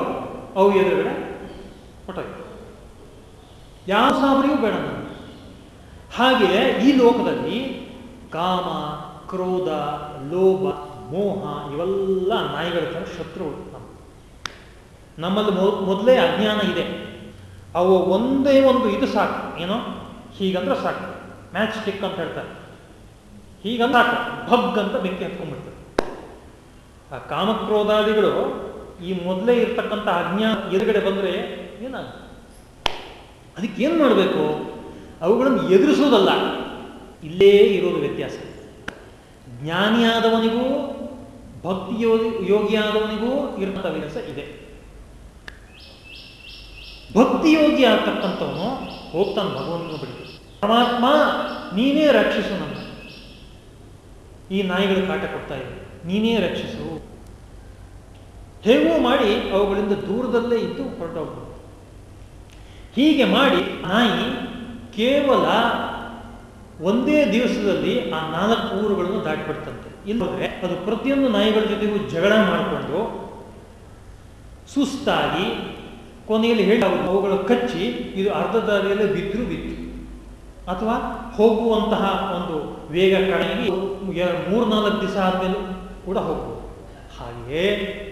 ಅವು ಎದುರುಗಡೆ ಹೊಟ್ಟೋಯ್ತು. ಯಾವ ಸಾಬರಿಗೂ ಬೇಡ ಹಾಗೆ ಈ ಲೋಕದಲ್ಲಿ ಕಾಮ, ಕ್ರೋಧ, ಲೋಭ, ಮೋಹ ಇವೆಲ್ಲ ನಾಯಿಗಳ ತರ ಶತ್ರುಗಳು ನಮ್ಮ. ನಮ್ಮಲ್ಲಿ ಮೊದಲೇ ಅಜ್ಞಾನ ಇದೆ. ಅವು ಒಂದೇ ಒಂದು ಇದು ಸಾಕು. ಏನೋ ಹೀಗಂದ್ರೆ ಸಾಕು. ಮ್ಯಾಚ್ ಸ್ಟಿಕ್ ಅಂತ ಹೇಳ್ತಾರೆ. ಹೀಗಂತ ಭಗ್ ಅಂತ ಬೆಂಕಿ ಹತ್ಕೊಂಡ್ಬಿಡ್ತಾರೆ. ಆ ಕಾಮಕ್ರೋಧಾದಿಗಳು ಈ ಮೊದಲೇ ಇರ್ತಕ್ಕಂಥ ಅಜ್ಞಾನ ಎದುರುಗಡೆ ಬಂದರೆ ಏನಾಗುತ್ತೆ? ಅದಕ್ಕೆ ಏನು ಮಾಡಬೇಕು? ಅವುಗಳನ್ನು ಎದುರಿಸೋದಲ್ಲ ಇಲ್ಲೇ ಇರೋದು ವ್ಯತ್ಯಾಸ. ಜ್ಞಾನಿಯಾದವನಿಗೂ, ಭಕ್ತಿ ಯೋಗಿ, ಯೋಗಿಯಾದವನಿಗೂ ಇರ್ತಕ್ಕಂಥ ವ್ಯತ್ಯಾಸ ಇದೆ. ಭಕ್ತಿ ಯೋಗಿ ಆಗ್ತಕ್ಕಂಥವನು ಹೋಗ್ತಾನೆ ಭಗವಂತನ ಬಳಿ. ಪರಮಾತ್ಮ ನೀನೇ ರಕ್ಷಿಸು ನಮ್ಮ ಈ ನಾಯಿಗಳು ಕಾಟ ಕೊಡ್ತಾ ಇದೆ. ನೀನೇ ರಕ್ಷಿಸು. ಹೇಗೂ ಮಾಡಿ ಅವುಗಳಿಂದ ದೂರದಲ್ಲೇ ಇದ್ದು ಹೊರಟೋಗ್ಬೋದು ಹೀಗೆ ಮಾಡಿ ನಾಯಿ ಕೇವಲ ಒಂದೇ ದಿವಸದಲ್ಲಿ ಆ ನಾಲ್ಕು ಊರುಗಳನ್ನು ದಾಟಿಬಿಡ್ತಂತೆ. ಇಲ್ಲದ್ರೆ ಅದು ಪ್ರತಿಯೊಂದು ನಾಯಿಗಳ ಜೊತೆಗೂ ಜಗಳ ಮಾಡಿಕೊಂಡು ಸುಸ್ತಾಗಿ ಕೊನೆಯಲ್ಲಿ ಹೇಳಿ ಅವುಗಳು ಕಚ್ಚಿ ಇದು ಅರ್ಧ ದಾರಿಯಲ್ಲೇ ಬಿದ್ದರೂ ಬಿತ್ತು. ಅಥವಾ ಹೋಗುವಂತಹ ಒಂದು ವೇಗ ಕಡಿಮೆ ಮೂರ್ನಾಲ್ಕು ದಿವಸ ಆದ್ಮೇಲೆ ಕೂಡ ಹೋಗ್ಬೋದು. ಹಾಗೆಯೇ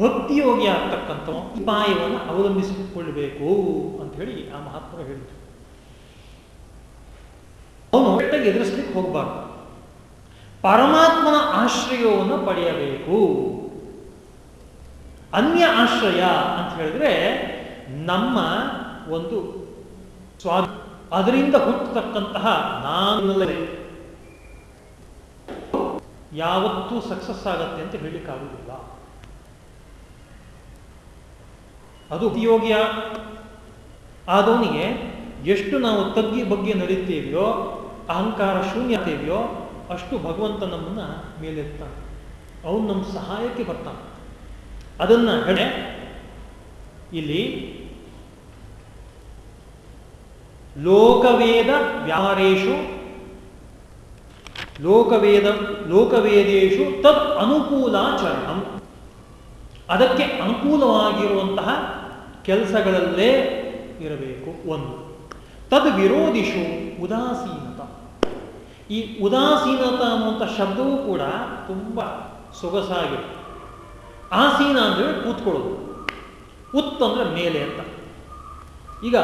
ಭಕ್ತಿಯೋಗಿ ಆಗ್ತಕ್ಕಂಥ ಉಪಾಯವನ್ನು ಅವಲಂಬಿಸಿಕೊಳ್ಳಬೇಕು ಅಂತ ಹೇಳಿ ಆ ಮಹಾತ್ಮರು ಹೇಳಿದ್ರು. ಅವನು ಒಟ್ಟಾಗಿ ಎದುರಿಸ್ಲಿಕ್ಕೆ ಹೋಗ್ಬಾರ್ದು. ಪರಮಾತ್ಮನ ಆಶ್ರಯವನ್ನು ಪಡೆಯಬೇಕು. ಅನ್ಯ ಆಶ್ರಯ ಅಂತ ಹೇಳಿದ್ರೆ ನಮ್ಮ ಒಂದು ಸ್ವಾ ಅದರಿಂದ ಹುಟ್ಟತಕ್ಕಂತಹ ನಾನಲ್ಲದೆ ಯಾವತ್ತೂ ಸಕ್ಸಸ್ ಆಗತ್ತೆ ಅಂತ ಹೇಳಲಿಕ್ಕಾಗುವುದಿಲ್ಲ ಅದು ಉಪಯೋಗಿಯ ಆದವನಿಗೆ ಎಷ್ಟು ನಾವು ತಗ್ಗಿ ಬಗ್ಗೆ ನಡೀತೇವೆಯೋ, ಅಹಂಕಾರ ಶೂನ್ಯತೆಯೋ ಅಷ್ಟು ಭಗವಂತ ನಮ್ಮನ್ನ ಮೇಲೆತ್ತಾನೆ ಅವನು ನಮ್ಮ ಸಹಾಯಕ್ಕೆ ಬರ್ತಾನೆ. ಅದನ್ನ ಹೇಳಿ, ಇಲ್ಲಿ ಲೋಕವೇದ ವ್ಯಾಪಾರೇಶು ಲೋಕವೇದ, ಲೋಕವೇದೇಶು ತದ್ ಅನುಕೂಲಾಚರಣಂ. ಅದಕ್ಕೆ ಅನುಕೂಲವಾಗಿರುವಂತಹ ಕೆಲಸಗಳಲ್ಲೇ ಇರಬೇಕು ಒಂದು. ತದ್ ವಿರೋಧಿಷು ಉದಾಸೀನತ. ಈ ಉದಾಸೀನತ ಅನ್ನುವಂಥ ಶಬ್ದವೂ ಕೂಡ ತುಂಬ ಸೊಗಸಾಗಿದೆ. ಆಸೀನ ಅಂದರೆ ಕೂತ್ಕೊಳ್ಳೋದು. ಉತ್ ಅಂದರೆ ಮೇಲೆ ಅಂತ. ಈಗ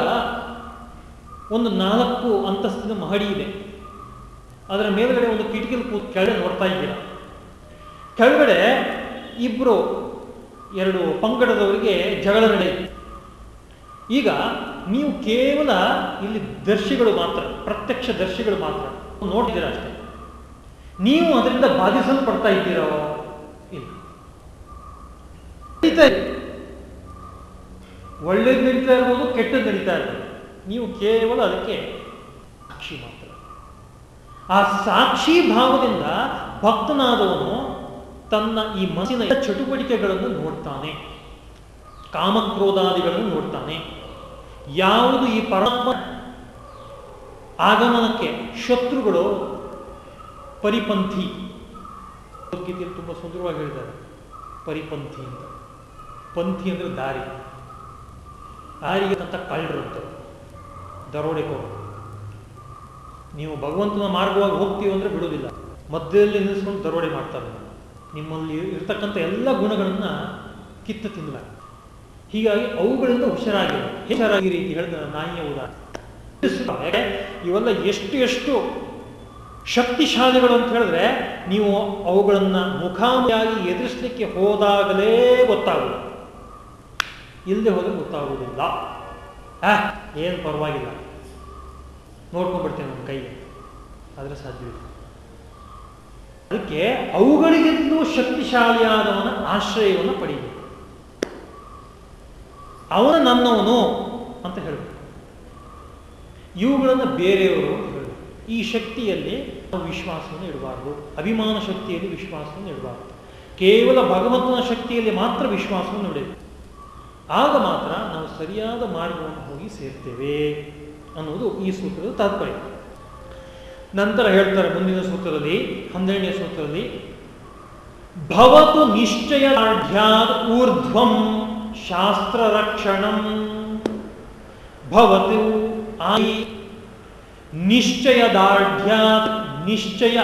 ಒಂದು ನಾಲ್ಕು ಅಂತಸ್ತಿನ ಮಹಡಿ ಇದೆ. ಅದರ ಮೇಲ್ಗಡೆ ಒಂದು ಕಿಟಕಿಲ್ ಕೂತ್ ಕೆಳಗೆ ನೋಡ್ತಾ ಇದ್ದೀರ? ಕೆಳಗಡೆ ಇಬ್ಬರು ಎರಡು ಪಂಗಡದವರಿಗೆ ಜಗಳ ನಡೆಯಿತು. ಈಗ ನೀವು ಕೇವಲ ಇಲ್ಲಿ ದರ್ಶಿಗಳು ಮಾತ್ರ, ಪ್ರತ್ಯಕ್ಷ ದರ್ಶಿಗಳು ಮಾತ್ರ. ನೋಡಿದ್ದೀರ ಅಷ್ಟೇ? ನೀವು ಅದರಿಂದ ಬಾಧಿಸಲ್ಪಡ್ತಾ ಇದ್ದೀರೋ? ಇಲ್ಲ. ಒಳ್ಳೇದು ನಡೀತಾ ಇರ್ಬೋದು ಕೆಟ್ಟದ್ದು ನಡೀತಾ ಇರ್ಬೋದು. ನೀವು ಕೇವಲ ಅದಕ್ಕೆ ಸಾಕ್ಷಿ ಮಾತ್ರ. ಆ ಸಾಕ್ಷಿ ಭಾವದಿಂದ ಭಕ್ತನಾದವನು ತನ್ನ ಈ ಮನಸ್ಸಿನ ಚಟುವಟಿಕೆಗಳನ್ನು ನೋಡ್ತಾನೆ. ಕಾಮಕ್ರೋಧಾದಿಗಳನ್ನು ನೋಡ್ತಾನೆ. ಯಾವುದು ಈ ಪರಮ ಆಗಮನಕ್ಕೆ ಶತ್ರುಗಳು ಪರಿಪಂಥಿ. ಭಗವದ್ಗೀತೆಯಲ್ಲಿ ತುಂಬ ಸುಂದರವಾಗಿ ಹೇಳಿದ್ದಾರೆ. ಪರಿಪಂಥಿ ಅಂತ. ಪಂಥಿ ಅಂದ್ರೆ ದಾರಿ. ದಾರಿಗೆ ಅಂತ ಕಳ್ಳರು ಅಂತ. ದರೋಡೆಕೋರು. ನೀವು ಭಗವಂತನ ಮಾರ್ಗವಾಗಿ ಹೋಗ್ತೀವಿ ಅಂದರೆ ಬಿಡೋದಿಲ್ಲ ಮಧ್ಯದಲ್ಲಿ ನಿಲ್ಲಿಸ್ಕೊಂಡು ದರೋಡೆ ಮಾಡ್ತಾರೆ. ನಿಮ್ಮಲ್ಲಿ ಇರ್ತಕ್ಕಂಥ ಎಲ್ಲ ಗುಣಗಳನ್ನು ಕಿತ್ತು ತಿನ್ನಲ ಹೀಗಾಗಿ ಅವುಗಳಿಂದ ಹುಷಾರಾಗಿರಿ. ಹುಷಾರಾಗಿರಿ ಹೇಳಿದ ನಾಯಿಯ ಉದಾಹರಣೆ. ಇವೆಲ್ಲ ಎಷ್ಟು ಎಷ್ಟು ಶಕ್ತಿಶಾಲಿಗಳು ಅಂತ ಹೇಳಿದ್ರೆ ನೀವು ಅವುಗಳನ್ನು ಮುಖಾಮುಖಿಯಾಗಿ ಎದುರಿಸಲಿಕ್ಕೆ ಹೋದಾಗಲೇ ಗೊತ್ತಾಗುವುದು. ಇಲ್ಲದೆ ಹೋದರೆ ಗೊತ್ತಾಗುವುದಿಲ್ಲ. ಆ ಏನು ಪರವಾಗಿಲ್ಲ. ನೋಡ್ಕೊಂಡ್ಬಿಡ್ತೇನೆ ನನ್ನ ಕೈಗೆ. ಆದರೆ ಸಾಧ್ಯವಿಲ್ಲ. ಅದಕ್ಕೆ ಅವುಗಳಿಗಿಂತಲೂ ಶಕ್ತಿಶಾಲಿಯಾದವನ ಆಶ್ರಯವನ್ನು ಪಡೆಯಬೇಕು ಅವನ ನನ್ನವನು ಅಂತ ಹೇಳಬೇಕು. ಇವುಗಳನ್ನು ಬೇರೆಯವರು ಹೇಳಬೇಕು. ಈ ಶಕ್ತಿಯಲ್ಲಿ ನಾವು ವಿಶ್ವಾಸವನ್ನು ಇಡಬಾರ್ದು. ಅಭಿಮಾನ ಶಕ್ತಿಯಲ್ಲಿ ವಿಶ್ವಾಸವನ್ನು ಇಡಬಾರ್ದು. ಕೇವಲ ಭಗವಂತನ ಶಕ್ತಿಯಲ್ಲಿ ಮಾತ್ರ ವಿಶ್ವಾಸವನ್ನು ಇಡಬೇಕು. ಆಗ ಮಾತ್ರ ನಾವು ಸರಿಯಾದ ಮಾರ್ಗವನ್ನು ಹೋಗಿ ಸೇರ್ತೇವೆ ಅನ್ನೋದು ಈ ಸೂತ್ರದ ತಾತ್ಪರ್ಯ. ನಂತರ ಹೇಳ್ತಾರೆ ಮುಂದಿನ ಸೂತ್ರದಲ್ಲಿ, ಹನ್ನೆರಡನೇ ಸೂತ್ರದಲ್ಲಿ, ಭವತು ನಿಶ್ಚಯ ಊರ್ಧ್ವಂ ಶಾಸ್ತ್ರ ರಕ್ಷಣಂ ಭವತು ಆಯಿ ನಿಶ್ಚಯದಾರ್ಢ್ಯಾತ್ ನಿಶ್ಚಯ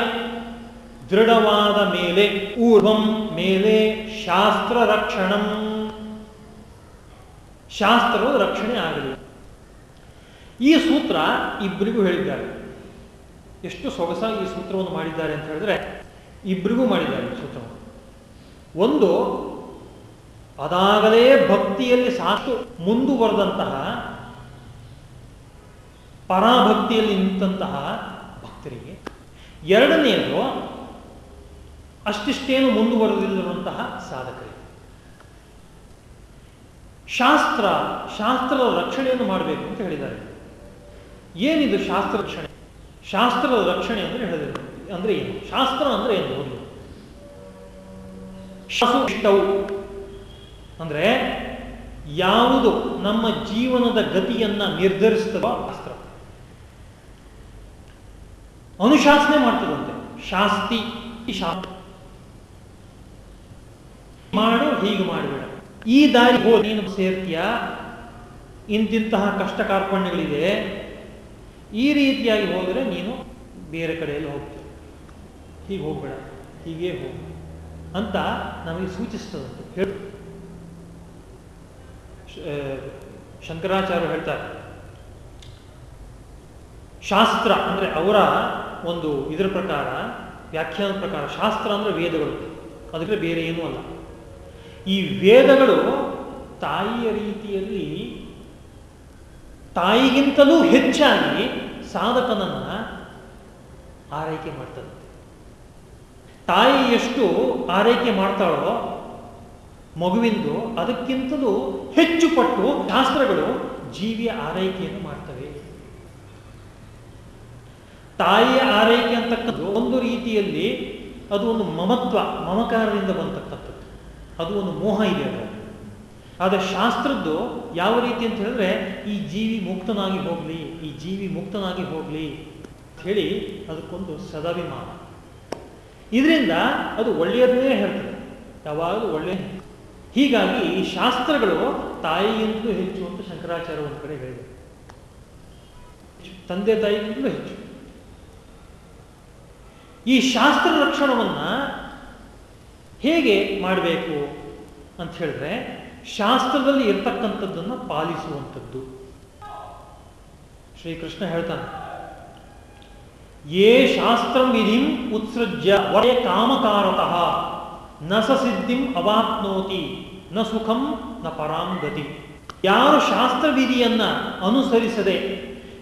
ದೃಢವಾದ ಮೇಲೆ ಊರ್ವಂ ಮೇಲೆ ಶಾಸ್ತ್ರ ರಕ್ಷಣಂ ಶಾಸ್ತ್ರವು ರಕ್ಷಣೆ ಆಗಲಿ ಈ ಸೂತ್ರ ಇಬ್ಬರಿಗೂ ಹೇಳಿದ್ದಾರೆ. ಎಷ್ಟು ಸೊಗಸಾಗಿ ಈ ಸೂತ್ರವನ್ನು ಮಾಡಿದ್ದಾರೆ ಅಂತ ಹೇಳಿದ್ರೆ ಇಬ್ಬರಿಗೂ ಮಾಡಿದ್ದಾರೆ ಈ ಸೂತ್ರವನ್ನು. ಒಂದು, ಅದಾಗಲೇ ಭಕ್ತಿಯಲ್ಲಿ ಸಾಕು ಮುಂದುವರೆದಂತಹ, ಪರಾಭಕ್ತಿಯಲ್ಲಿ ನಿಂತಹ ಭಕ್ತರಿಗೆ. ಎರಡನೆಯದು, ಅಷ್ಟಿಷ್ಟೇನು ಮುಂದುವರೆದಿರುವಂತಹ ಸಾಧಕರಿಗೆ. ಶಾಸ್ತ್ರ, ಶಾಸ್ತ್ರದ ರಕ್ಷಣೆಯನ್ನು ಮಾಡಬೇಕು ಅಂತ ಹೇಳಿದ್ದಾರೆ. ಏನಿದು ಶಾಸ್ತ್ರ ರಕ್ಷಣೆ? ಶಾಸ್ತ್ರದ ರಕ್ಷಣೆ ಅಂದ್ರೆ ಹೇಳಿದರು. ಅಂದ್ರೆ ಏನು? ಶಾಸ್ತ್ರ ಅಂದ್ರೆ ಏನು? ನೋಡಿ ಇಷ್ಟವು ಅಂದ್ರೆ ಯಾವುದು ನಮ್ಮ ಜೀವನದ ಗತಿಯನ್ನ ನಿರ್ಧರಿಸ್ತದೋ ಶಾಸ್ತ್ರ. ಅನುಶಾಸನೆ ಮಾಡ್ತದಂತೆ. ಶಾಸ್ತಿ, ಶಾಸ್ತ್ರ. ಮಾಡು ಹೀಗೆ ಮಾಡಬೇಡ ಈ ದಾರಿ ಹೋ, ನೀನು ಸೇರ್ತೀಯ? ಇಂತಿಂತಹ ಕಷ್ಟ ಕಾರ್ಪಣ್ಯಗಳಿದೆ ಈ ರೀತಿಯಾಗಿ ಹೋದರೆ ನೀನು ಬೇರೆ ಕಡೆಯಲ್ಲಿ ಹೋಗ್ತೀಯ. ಹೀಗೆ ಹೋಗ್ಬೇಡ, ಹೀಗೆ ಹೋಗು ಅಂತ ನಮಗೆ ಸೂಚಿಸ್ತದಂತೆ. ಹೇಳ. ಶಂಕರಾಚಾರ್ಯರು ಹೇಳ್ತಾರೆ, ಶಾಸ್ತ್ರ ಅಂದ್ರೆ ಅವರ ಒಂದು ಇದರ ಪ್ರಕಾರ, ವ್ಯಾಖ್ಯಾನದ ಪ್ರಕಾರ ಶಾಸ್ತ್ರ ಅಂದ್ರೆ ವೇದಗಳು. ಅದಕ್ಕೆ ಬೇರೆ ಏನೂ ಅಲ್ಲ. ಈ ವೇದಗಳು ತಾಯಿಯ ರೀತಿಯಲ್ಲಿ ತಾಯಿಗಿಂತಲೂ ಹೆಚ್ಚಾಗಿ ಸಾಧಕನನ್ನ ಆರೈಕೆ ಮಾಡ್ತದೆ. ತಾಯಿ ಎಷ್ಟು ಆರೈಕೆ ಮಾಡ್ತಾಳೋ, ಮಗುವಿಂದು ಅದಕ್ಕಿಂತಲೂ ಹೆಚ್ಚು ಪಟ್ಟು ಶಾಸ್ತ್ರಗಳು ಜೀವಿಯ ಆರೈಕೆಯನ್ನು ಮಾಡ್ತವೆ. ತಾಯಿಯ ಆರೈಕೆ ಅಂತಕ್ಕಂಥದ್ದು ಒಂದು ರೀತಿಯಲ್ಲಿ ಅದು ಒಂದು ಮಮತ್ವ, ಮಮಕಾರದಿಂದ ಬಂತಕ್ಕಂಥದ್ದು. ಅದು ಒಂದು ಮೋಹ ಇದೆ ಅದು. ಆದರೆ ಶಾಸ್ತ್ರದ್ದು ಯಾವ ರೀತಿ ಅಂತ ಹೇಳಿದ್ರೆ, ಈ ಜೀವಿ ಮುಕ್ತನಾಗಿ ಹೋಗಲಿ, ಈ ಜೀವಿ ಮುಕ್ತನಾಗಿ ಹೋಗಲಿ ಹೇಳಿ ಅದಕ್ಕೊಂದು ಸದಾಭಿಮಾನ. ಇದರಿಂದ ಅದು ಒಳ್ಳೆಯದನ್ನೇ ಹೇಳ್ತದೆ. ಯಾವಾಗಲೂ ಒಳ್ಳೆಯ ಹೀಗಾಗಿ ಈ ಶಾಸ್ತ್ರಗಳು ತಾಯಿಯಿಂದಲೂ ಹೆಚ್ಚು ಅಂತ ಶಂಕರಾಚಾರ್ಯ ಒಂದು ಕಡೆ ಹೇಳಿದೆ ತಂದೆ ತಾಯಿಗಿಂತಲೂ ಹೆಚ್ಚು. ಈ ಶಾಸ್ತ್ರ ರಕ್ಷಣವನ್ನ ಹೇಗೆ ಮಾಡಬೇಕು ಅಂತ ಹೇಳಿದ್ರೆ ಶಾಸ್ತ್ರದಲ್ಲಿ ಇರ್ತಕ್ಕಂಥದ್ದನ್ನು ಪಾಲಿಸುವಂಥದ್ದು. ಶ್ರೀಕೃಷ್ಣ ಹೇಳ್ತಾನೆ, ಯೇ ಶಾಸ್ತ್ರಂ ವಿಧಿಂ ಉತ್ಸೃಜ್ಯ ವರೇ ಕಾಮಕಾರತಃ, ನ ಸಿದ್ಧಿಂ ಅವಾಪ್ನೋತಿ, ನ ಸುಖಂ ನ ಪರಾಂ ಗತಿ. ಯಾರು ಶಾಸ್ತ್ರವಿಧಿಯನ್ನ ಅನುಸರಿಸದೆ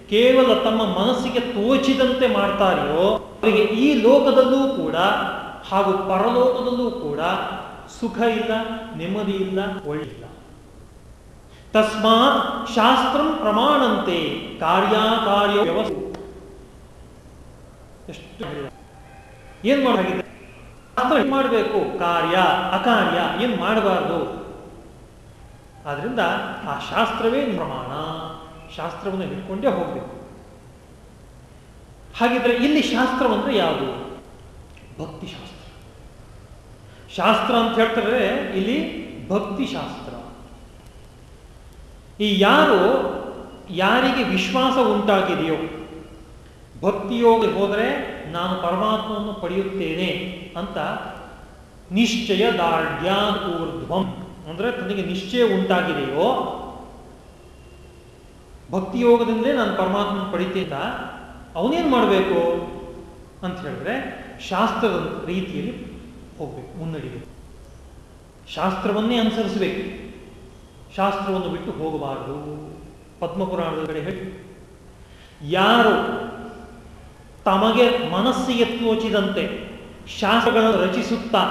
ಕೇವಲ ತಮ್ಮ ಮನಸ್ಸಿಗೆ ತೋಚಿದಂತೆ ಮಾಡ್ತಾರೆಯೋ, ಅವರಿಗೆ ಈ ಲೋಕದಲ್ಲೂ ಕೂಡ ಹಾಗೂ ಪರಲೋಕದಲ್ಲೂ ಕೂಡ ಸುಖ ಇಲ್ಲ, ನೆಮ್ಮದಿ ಇಲ್ಲ ಒಳ್ಳಿಲ್ಲ ತಸ್ಮಾತ್ ಶಾಸ್ತ್ರಂ ಪ್ರಮಾಣಂತೆ ಕಾರ್ಯಕಾರ್ಯ ವ್ಯವಸ್ಥೆ. ಎಷ್ಟು ಏನ್ ಏನ್ ಮಾಡಬೇಕು? ಕಾರ್ಯ, ಅಕಾರ್ಯ ಏನ್ ಮಾಡಬಾರ್ದು? ಆದ್ರಿಂದ ಆ ಶಾಸ್ತ್ರವೇ ಪ್ರಮಾಣ. ಶಾಸ್ತ್ರವನ್ನು ಹಿಡ್ಕೊಂಡೇ ಹೋಗ್ಬೇಕು. ಹಾಗಿದ್ರೆ ಇಲ್ಲಿ ಶಾಸ್ತ್ರವಂದ್ರೆ ಯಾವುದು? ಭಕ್ತಿ ಶಾಸ್ತ್ರ. ಶಾಸ್ತ್ರ ಅಂತ ಹೇಳ್ತಾರೆ ಇಲ್ಲಿ ಭಕ್ತಿ ಶಾಸ್ತ್ರ. ಈ ಯಾರು ಯಾರಿಗೆ ವಿಶ್ವಾಸ ಉಂಟಾಗಿದೆಯೋ, ಭಕ್ತಿಯೋಗ ಹೋದರೆ ನಾನು ಪರಮಾತ್ಮವನ್ನು ಪಡೆಯುತ್ತೇನೆ ಅಂತ ನಿಶ್ಚಯ ದಾರ್ಢ್ಯಾನ್ ಅಂದ್ರೆ ತನಗೆ ನಿಶ್ಚಯ ಉಂಟಾಗಿದೆಯೋ, ಭಕ್ತಿಯೋಗದಿಂದಲೇ ನಾನು ಪರಮಾತ್ಮನ ಪಡಿತೇನ ಅವನೇನು ಮಾಡಬೇಕು ಅಂತ ಹೇಳಿದ್ರೆ ಶಾಸ್ತ್ರದ ರೀತಿಯಲ್ಲಿ ಹೋಗ್ಬೇಕು, ಮುನ್ನಡಿಬೇಕು. ಶಾಸ್ತ್ರವನ್ನೇ ಅನುಸರಿಸಬೇಕು. ಶಾಸ್ತ್ರವನ್ನು ಬಿಟ್ಟು ಹೋಗಬಾರದು. ಪದ್ಮಪುರಾಣದ ಕಡೆ ಹೇಳಿ. ಯಾರು ತಮಗೆ ಮನಸ್ಸಿಗೆ ತೋಚಿದಂತೆ ಶಾಸ್ತ್ರಗಳನ್ನು ರಚಿಸುತ್ತಾ,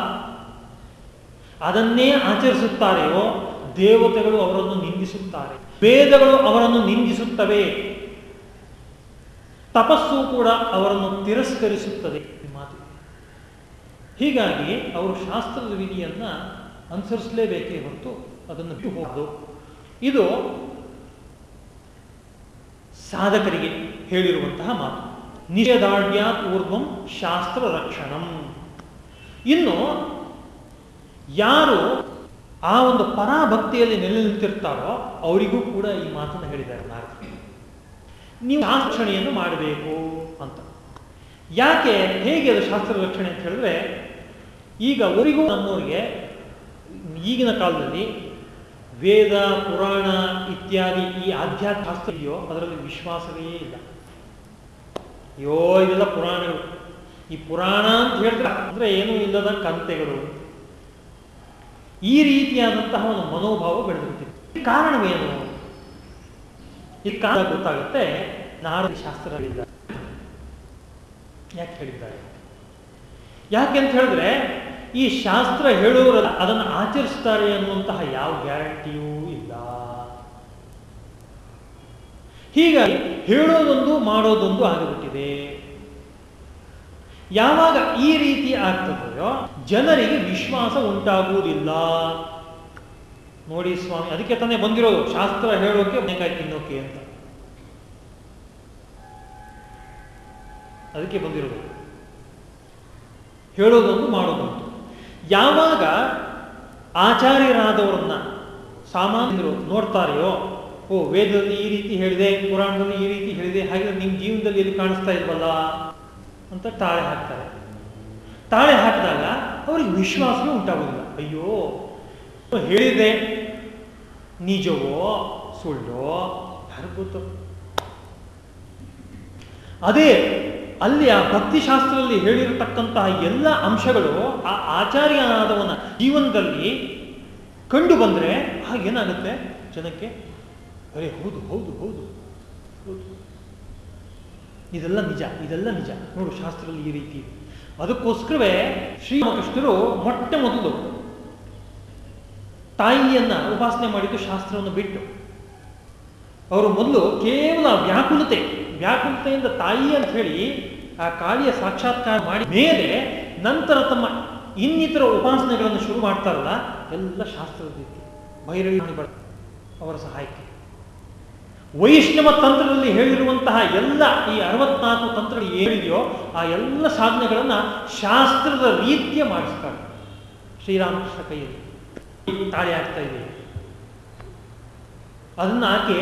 ಅದನ್ನೇ ಆಚರಿಸುತ್ತಾರೆಯೋ, ದೇವತೆಗಳು ಅವರನ್ನು ನಿಂದಿಸುತ್ತಾರೆ. ವೇದಗಳು ಅವರನ್ನು ನಿಂದಿಸುತ್ತವೆ. ತಪಸ್ಸು ಕೂಡ ಅವರನ್ನು ತಿರಸ್ಕರಿಸುತ್ತದೆ. ಹೀಗಾಗಿ ಅವರು ಶಾಸ್ತ್ರದ ವಿಧಿಯನ್ನು ಅನುಸರಿಸಲೇಬೇಕೇ ಹೊರತು ಅದನ್ನು ಬಿಟ್ಟು ಹೋಗೋದು. ಇದು ಸಾಧಕರಿಗೆ ಹೇಳಿರುವಂತಹ ಮಾತು. ನಿಷೇಧಾಢ್ಯಾತ್ ಊರ್ಧ್ವಂ ಶಾಸ್ತ್ರ ರಕ್ಷಣಂ. ಇನ್ನು ಯಾರು ಆ ಒಂದು ಪರಾಭಕ್ತಿಯಲ್ಲಿ ನೆಲೆ ನಿಂತಿರ್ತಾರೋ ಅವರಿಗೂ ಕೂಡ ಈ ಮಾತನ್ನು ಹೇಳಿದ್ದಾರೆ ನಾರದ ನೀವು ಶಾಸ್ತ್ರಣೆಯನ್ನು ಮಾಡಬೇಕು ಅಂತ. ಯಾಕೆ, ಹೇಗೆ ಅದು ಶಾಸ್ತ್ರ ರಕ್ಷಣೆ ಅಂತ ಹೇಳಿದ್ರೆ ಈಗ ಅವರಿಗೂ ನಮ್ಮವರಿಗೆ ಈಗಿನ ಕಾಲದಲ್ಲಿ ವೇದ, ಪುರಾಣ ಇತ್ಯಾದಿ ಈ ಆಧ್ಯಾತ್ಮ ಶಾಸ್ತ್ರ ಇದೆಯೋ ಅದರಲ್ಲಿ ವಿಶ್ವಾಸವೇ ಇಲ್ಲ. ಅಯ್ಯೋ ಇದೆಲ್ಲ ಪುರಾಣಗಳು. ಈ ಪುರಾಣ ಅಂತ ಹೇಳಿದ್ರೆ ಅಂದ್ರೆ ಏನೂ ಇಲ್ಲದ ಕಂತೆಗಳು. ಈ ರೀತಿಯಾದಂತಹ ಒಂದು ಮನೋಭಾವ ಬೆಳೆದಿರ್ತೀವಿ ಕಾರಣವೇನು? ಈ ಕಾರಣ ಗೊತ್ತಾಗುತ್ತೆ. ನಾರದ ಶಾಸ್ತ್ರಗಳಿಲ್ಲ ಯಾಕೆ ಹೇಳಿದ್ದಾರೆ? ಯಾಕೆ ಅಂತ ಹೇಳಿದ್ರೆ, ಈ ಶಾಸ್ತ್ರ ಹೇಳುವರ ಅದನ್ನು ಆಚರಿಸ್ತಾರೆ ಅನ್ನುವಂತಹ ಯಾವ ಗ್ಯಾರಂಟಿಯೂ ಇಲ್ಲ. ಹೀಗಾಗಿ ಹೇಳೋದೊಂದು ಮಾಡೋದೊಂದು ಆಗಿಬಿಟ್ಟಿದೆ. ಯಾವಾಗ ಈ ರೀತಿ ಆಗ್ತದೆಯೋ, ಜನರಿಗೆ ವಿಶ್ವಾಸ ಉಂಟಾಗುವುದಿಲ್ಲ. ನೋಡಿ ಸ್ವಾಮಿ, ಅದಕ್ಕೆ ತಾನೇ ಬಂದಿರೋದು, ಶಾಸ್ತ್ರ ಹೇಳೋಕೆ ಬೇಕಾಗಿ ತಿನ್ನೋಕೆ ಅಂತ. ಅದಕ್ಕೆ ಬಂದಿರೋದು. ಹೇಳೋದೊಂದು ಮಾಡೋದೊಂದು ಯಾವಾಗ ಆಚಾರ್ಯರಾದವರನ್ನ ಸಾಮಾನ್ಯರು ನೋಡ್ತಾರೆಯೋ, ಓ, ವೇದದಲ್ಲಿ ಈ ರೀತಿ ಹೇಳಿದೆ, ಪುರಾಣದಲ್ಲಿ ಈ ರೀತಿ ಹೇಳಿದೆ ಹಾಗೆ ನಿಮ್ಮ ಜೀವನದಲ್ಲಿ ಇಲ್ಲಿ ಕಾಣಿಸ್ತಾ ಇಲ್ವಲ್ಲ ಅಂತ ತಾಳೆ ಹಾಕ್ತಾರೆ. ತಾಳೆ ಹಾಕಿದಾಗ ಅವ್ರಿಗೆ ವಿಶ್ವಾಸವೇ ಉಂಟಾಗೋದಿಲ್ಲ. ಅಯ್ಯೋ ಹೇಳಿದೆ, ನಿಜವೋ, ಸುಳ್ಳೋ ಯಾರು ಗೊತ್ತು? ಅದೇ ಅಲ್ಲಿ ಆ ಭಕ್ತಿಶಾಸ್ತ್ರದಲ್ಲಿ ಹೇಳಿರತಕ್ಕಂತಹ ಎಲ್ಲ ಅಂಶಗಳು ಆ ಆಚಾರ್ಯನಾದವನ ಜೀವನದಲ್ಲಿ ಕಂಡು ಬಂದರೆ ಹಾಗೇನಾಗುತ್ತೆ ಜನಕ್ಕೆ, ಅರೆ, ಹೌದು ಹೌದು ಹೌದು ಹೌದು. ಇದೆಲ್ಲ ನಿಜ ಇದೆಲ್ಲ ನಿಜ. ನೋಡು, ಶಾಸ್ತ್ರದಲ್ಲಿ ಈ ರೀತಿ. ಅದಕ್ಕೋಸ್ಕರವೇ ಶ್ರೀರಾಮಕೃಷ್ಣರು ಮೊಟ್ಟ ಮೊದಲು ತಾಯಿಯನ್ನ ಉಪಾಸನೆ ಮಾಡಿದ್ದು ಶಾಸ್ತ್ರವನ್ನು ಬಿಟ್ಟು. ಅವರು ಮೊದಲು ಕೇವಲ ವ್ಯಾಕುಲತೆ, ವ್ಯಾಕುಲತೆಯಿಂದ ತಾಯಿ ಅಂತ ಹೇಳಿ ಆ ಕಾಳಿಯ ಸಾಕ್ಷಾತ್ಕಾರ ಮಾಡಿ ಮೇಲೆ ನಂತರ ತಮ್ಮ ಇನ್ನಿತರ ಉಪಾಸನೆಗಳನ್ನು ಶುರು ಮಾಡ್ತಾರಲ್ಲ, ಎಲ್ಲ ಶಾಸ್ತ್ರದ ರೀತಿ ಭೈರವಿ ಅವರ ಸಹಾಯಕ್ಕೆ. ವೈಷ್ಣವ ತಂತ್ರದಲ್ಲಿ ಹೇಳಿರುವಂತಹ ಎಲ್ಲ ಈ ಅರವತ್ನಾಲ್ಕು ತಂತ್ರ ಏನಿದೆಯೋ ಆ ಎಲ್ಲ ಸಾಧನೆಗಳನ್ನು ಶಾಸ್ತ್ರದ ರೀತಿಯ ಮಾಡಿಸ್ತಾರೆ. ಶ್ರೀರಾಮಕೃಷ್ಣ ಕೈಯಲ್ಲಿ. ತಾಳೆ ಆಗ್ತಾ ಇದೆ. ಅದನ್ನ ಆಕೆ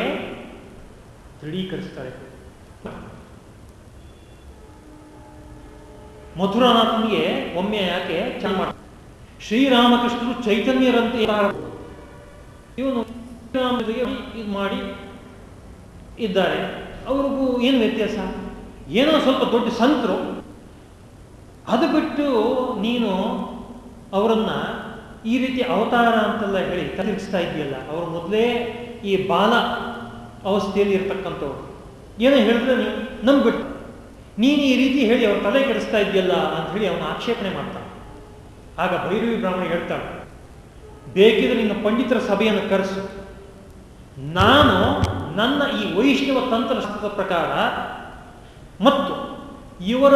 ದೃಢೀಕರಿಸ್ತಾಳೆ ಮಥುರಾನಾಥನಿಗೆ ಒಮ್ಮೆ ಯಾಕೆ ಚೆನ್ನ ಮಾಡ ಶ್ರೀರಾಮಕೃಷ್ಣರು ಚೈತನ್ಯರಂತೆ ಇವನು ಇದು ಮಾಡಿ ಇದ್ದಾರೆ. ಅವ್ರಿಗೂ ಏನು ವ್ಯತ್ಯಾಸ? ಏನೋ ಸ್ವಲ್ಪ ದೊಡ್ಡ ಸಂತರು. ಅದು ಬಿಟ್ಟು ನೀನು ಅವರನ್ನ ಈ ರೀತಿ ಅವತಾರ ಅಂತೆಲ್ಲ ಹೇಳಿ ತಿರುಗಿಸ್ತಾ ಇದೆಯಲ್ಲ ಅವರು ಮೊದಲೇ ಈ ಬಾಲ ಅವಸ್ಥೆಯಲ್ಲಿ ಇರ್ತಕ್ಕಂಥವ್ರು. ಏನೋ ಹೇಳಿದ್ರೆ ನೀವು ನಂಬಿಬಿಟ್ಟು ನೀನು ಈ ರೀತಿ ಹೇಳಿ ಅವ್ರ ತಲೆ ಕೆಡಿಸ್ತಾ ಇದೆಯಲ್ಲ ಅಂತ ಹೇಳಿ ಅವನು ಆಕ್ಷೇಪಣೆ ಮಾಡ್ತಾನೆ. ಆಗ ಭೈರವಿ ಬ್ರಾಹ್ಮಣ ಹೇಳ್ತಾಳೆ, ಬೇಕಿದ್ರೆ ನಿನ್ನ ಪಂಡಿತರ ಸಭೆಯನ್ನು ಕರೆಸು. ನಾನು ನನ್ನ ಈ ವೈಷ್ಣವ ತಂತ್ರಶಾಸ್ತ್ರದ ಪ್ರಕಾರ ಮತ್ತು ಇವರ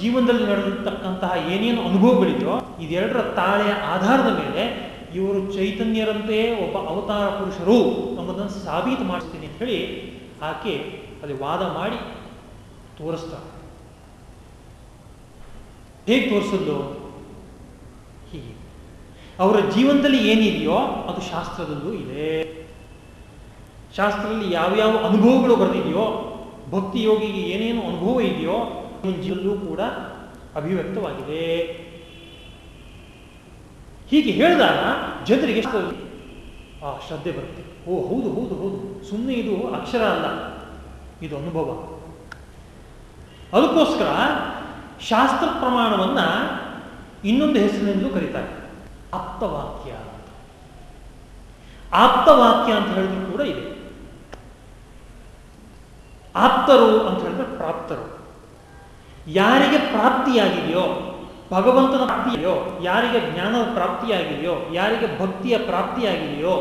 ಜೀವನದಲ್ಲಿ ನಡೆದಿರ್ತಕ್ಕಂತಹ ಏನೇನು ಅನುಭವಗಳಿದೆಯೋ ಇದೆರಡರ ತಾಳೆಯ ಆಧಾರದ ಮೇಲೆ ಇವರು ಚೈತನ್ಯರಂತೆಯೇ ಒಬ್ಬ ಅವತಾರ ಪುರುಷರು ಅನ್ನೋದನ್ನು ಸಾಬೀತು ಮಾಡಿಸ್ತೀನಿ ಅಂತ ಹೇಳಿ ಆಕೆ ಅಲ್ಲಿ ವಾದ ಮಾಡಿ ತೋರಿಸ್ತಾರೆ ಹೇಗೆ ತೋರಿಸಿದ್ದು ಹೀಗೆ. ಅವರ ಜೀವನದಲ್ಲಿ ಏನಿದೆಯೋ ಅದು ಶಾಸ್ತ್ರದಲ್ಲೂ ಇದೆ. ಶಾಸ್ತ್ರದಲ್ಲಿ ಯಾವ್ಯಾವ ಅನುಭವಗಳು ಬರೆದಿದೆಯೋ ಭಕ್ತಿ ಯೋಗಿಗೆ ಏನೇನು ಅನುಭವ ಇದೆಯೋ ಜೀವನಲ್ಲೂ ಕೂಡ ಅಭಿವ್ಯಕ್ತವಾಗಿದೆ. ಹೀಗೆ ಹೇಳಿದಾಗ ಜನರಿಗೆ ಆ ಶ್ರದ್ಧೆ ಬರುತ್ತೆ. ಓ, ಹೌದು ಹೌದು ಹೌದು. ಸುಮ್ಮನೆ ಇದು ಅಕ್ಷರ ಅಲ್ಲ. ಇದು ಅನುಭವ. ಅದಕ್ಕೋಸ್ಕರ ಶಾಸ್ತ್ರ ಪ್ರಮಾಣವನ್ನ ಇನ್ನೊಂದು ಹೆಸರಿನಿಂದಲೂ ಕರೀತಾರೆ. ಆಪ್ತವಾಕ್ಯ. ಆಪ್ತವಾಕ್ಯ ಅಂತ ಹೇಳಿದ್ರು ಕೂಡ ಇದೆ. ಆಪ್ತರು ಅಂತ ಹೇಳಿದ್ರೆ ಪ್ರಾಪ್ತರು. ಯಾರಿಗೆ ಪ್ರಾಪ್ತಿಯಾಗಿದೆಯೋ, ಭಗವಂತನ ಪ್ರಾಪ್ತಿಯೋ ಯಾರಿಗೆ ಜ್ಞಾನದ ಪ್ರಾಪ್ತಿಯಾಗಿದೆಯೋ, ಯಾರಿಗೆ ಭಕ್ತಿಯ ಪ್ರಾಪ್ತಿಯಾಗಿದೆಯೋ,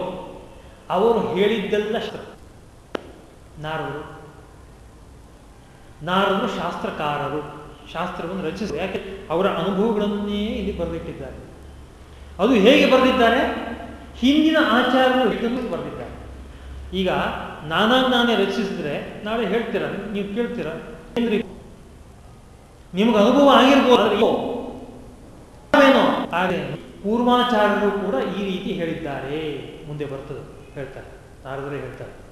ಅವರು ಹೇಳಿದ್ದೆಲ್ಲ ನಾರದರು. ನಾರದರು ಶಾಸ್ತ್ರಕಾರರು, ಶಾಸ್ತ್ರವನ್ನು ರಚಿಸಿದರು. ಯಾಕೆ? ಅವರ ಅನುಭವಗಳನ್ನೇ ಇಲ್ಲಿ ಬರೆದಿಟ್ಟಿದ್ದಾರೆ. ಅದು ಹೇಗೆ ಬರೆದಿದ್ದಾರೆ? ಹಿಂದಿನ ಆಚಾರಗಳು ಇದನ್ನು ಬರೆದಿದ್ದಾರೆ. ಈಗ ನಾನಾಗ ನಾನೇ ರಚಿಸಿದ್ರೆ ನಾಳೆ ಹೇಳ್ತೀರ? ನೀವು ಕೇಳ್ತೀರ? ನಿಮ್ಗೆ ಅನುಭವ ಆಗಿರ್ಬೋದು. ಹಾಗೆ ಪೂರ್ವಾಚಾರ್ಯರು ಕೂಡ ಈ ರೀತಿ ಹೇಳಿದ್ದಾರೆ. ಮುಂದೆ ಬರ್ತದೆ. ಹೇಳ್ತಾರೆ. ನಾರದರೇ ಹೇಳ್ತಾರೆ.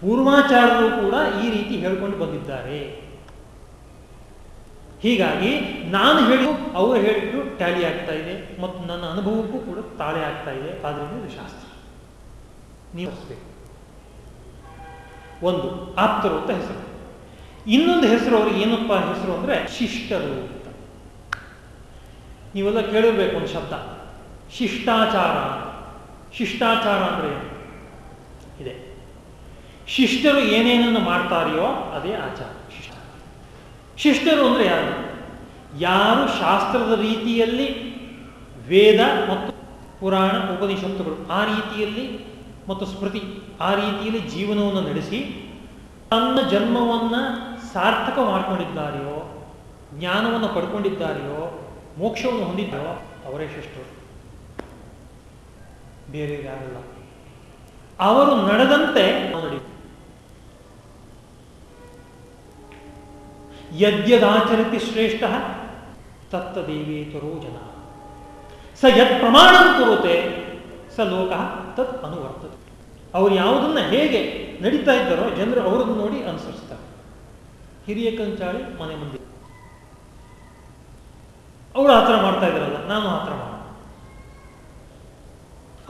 ಪೂರ್ವಾಚಾರ್ಯರು ಕೂಡ ಈ ರೀತಿ ಹೇಳ್ಕೊಂಡು ಬಂದಿದ್ದಾರೆ. ಹೀಗಾಗಿ ನಾನು ಹೇಳಿದ್ದು ಅವರು ಹೇಳಿದ್ದು ಟ್ಯಾಲಿ ಆಗ್ತಾ ಇದೆ ಮತ್ತು ನನ್ನ ಅನುಭವಕ್ಕೂ ಕೂಡ ತಾಳೆ ಆಗ್ತಾ ಇದೆ. ಆದ್ರಿಂದ ಇದು ಶಾಸ್ತ್ರ. ನೀವು ಒಂದು, ಆಪ್ತರು ಅಂತ ಹೆಸರು. ಇನ್ನೊಂದು ಹೆಸರು ಅವ್ರಿಗೆ ಏನಪ್ಪ ಹೆಸರು ಅಂದ್ರೆ ಶಿಷ್ಟರು ಅಂತ. ನೀವೆಲ್ಲ ಕೇಳಿರ್ಬೇಕು ಒಂದು ಶಬ್ದ. ಶಿಷ್ಟಾಚಾರ. ಶಿಷ್ಟಾಚಾರ ಅಂದ್ರೆ ಇದೆ. ಶಿಷ್ಟರು ಏನೇನನ್ನು ಮಾಡ್ತಾರೆಯೋ ಅದೇ ಆಚಾರ. ಶಿಷ್ಟ. ಶಿಷ್ಟರು ಅಂದರೆ ಯಾರು? ಯಾರು ಶಾಸ್ತ್ರದ ರೀತಿಯಲ್ಲಿ ವೇದ ಮತ್ತು ಪುರಾಣ ಉಪನಿಷತ್ತುಗಳು ಆ ರೀತಿಯಲ್ಲಿ ಮತ್ತು ಸ್ಮೃತಿ ಆ ರೀತಿಯಲ್ಲಿ ಜೀವನವನ್ನು ನಡೆಸಿ ತನ್ನ ಜನ್ಮವನ್ನು ಸಾರ್ಥಕ ಮಾಡ್ಕೊಂಡಿದ್ದಾರೆಯೋ, ಜ್ಞಾನವನ್ನು ಪಡ್ಕೊಂಡಿದ್ದಾರೆಯೋ, ಮೋಕ್ಷವನ್ನು ಹೊಂದಿದ್ದಾರೋ ಅವರೇ ಶಿಷ್ಟರು. ಬೇರೆ ಯಾರಲ್ಲ ಅವರು ನಡೆದಂತೆ ನಡಿ ಯದ್ಯದಾಚರತಿ ಶ್ರೇಷ್ಠ ತತ್ತದೇವೇತರೋ ಜನ ಸ ಯತ್ ಪ್ರಮಾಣ ಕುರುತೆ, ಸ ಲೋಕ ತತ್ ಅನುವರ್ತದೆ. ಅವ್ರು ಯಾವುದನ್ನ ಹೇಗೆ ನಡೀತಾ ಇದ್ದಾರೋ ಜನರು ಅವರನ್ನು ನೋಡಿ ಅನುಸರಿಸ್ತಾರೆ. ಹಿರಿಯ ಕಂಚಾಳಿ ಮನೆ ಮುಂದೆ. ಅವರು ಆ ಥರ ಮಾಡ್ತಾ ಇದ್ದಾರಲ್ಲ, ನಾನು ಆ ಥರ ಮಾಡ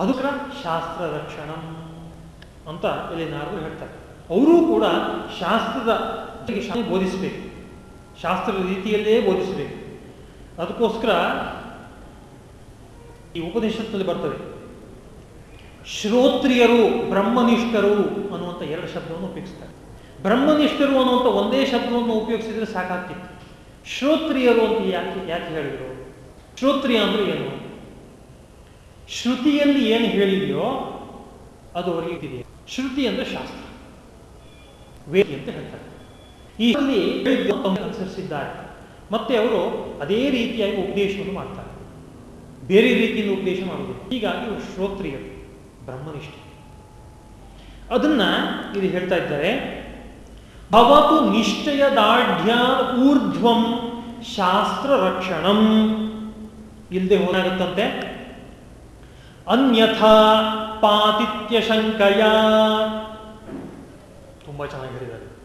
ಅದಕ್ಕೆ ಶಾಸ್ತ್ರ ರಕ್ಷಣಂ ಅಂತ ಇಲ್ಲಿ ನಾರದು ಹೇಳ್ತಾರೆ. ಅವರೂ ಕೂಡ ಶಾಸ್ತ್ರದ ಬೋಧಿಸಬೇಕು. ಶಾಸ್ತ್ರದ ರೀತಿಯಲ್ಲೇ ಬೋಧಿಸಬೇಕು. ಅದಕ್ಕೋಸ್ಕರ ಈ ಉಪನಿಷತ್ನಲ್ಲಿ ಬರ್ತದೆ. ಶ್ರೋತ್ರಿಯರು ಬ್ರಹ್ಮನಿಷ್ಠರು ಅನ್ನುವಂಥ ಎರಡು ಶಬ್ದವನ್ನು ಉಪಯೋಗಿಸ್ತಾರೆ. ಬ್ರಹ್ಮನಿಷ್ಠರು ಅನ್ನುವಂಥ ಒಂದೇ ಶಬ್ದವನ್ನು ಉಪಯೋಗಿಸಿದರೆ ಸಾಕಾಗ್ತಿತ್ತು. ಶ್ರೋತ್ರಿಯರು ಅಂತ ಯಾಕೆ ಯಾಕೆ ಹೇಳಿದರು? ಶ್ರೋತ್ರಿಯ ಅಂದರೆ ಏನು? ಶ್ರುತಿಯಲ್ಲಿ ಏನು ಹೇಳಿದೆಯೋ ಅದು ಅವರಿಗೆ ಶ್ರುತಿ ಅಂದರೆ ಶಾಸ್ತ್ರ. ವೇದಿ ಅಂತ ಹೇಳ್ತಾರೆ. ಈ ಅನುಸರಿಸಿದ್ದಾರೆ. ಮತ್ತೆ ಅವರು ಅದೇ ರೀತಿಯಾಗಿ ಉಪದೇಶವನ್ನು ಮಾಡ್ತಾರೆ. ಬೇರೆ ರೀತಿಯಿಂದ ಉಪದೇಶ ಮಾಡುವುದಿಲ್ಲ. ಹೀಗಾಗಿ ಅವರು ಶ್ರೋತ್ರಿಯರು ಬ್ರಹ್ಮನಿಷ್ಠ ಅದನ್ನ ಇಲ್ಲಿ ಹೇಳ್ತಾ ಇದ್ದಾರೆ. ಭವತು ನಿಶ್ಚಯ ದಾಢ್ಯ ಊರ್ಧ್ವಂ ಶಾಸ್ತ್ರ ರಕ್ಷಣಂ. ಇಲ್ಲದೆ ಹೋದಾಗುತ್ತಂತೆ. ಅನ್ಯಥಾ ಪಾತಿತ್ಯ ಶಂಕಯ. ತುಂಬಾ ಚೆನ್ನಾಗಿ ಹೇಳಿದ್ದಾರೆ.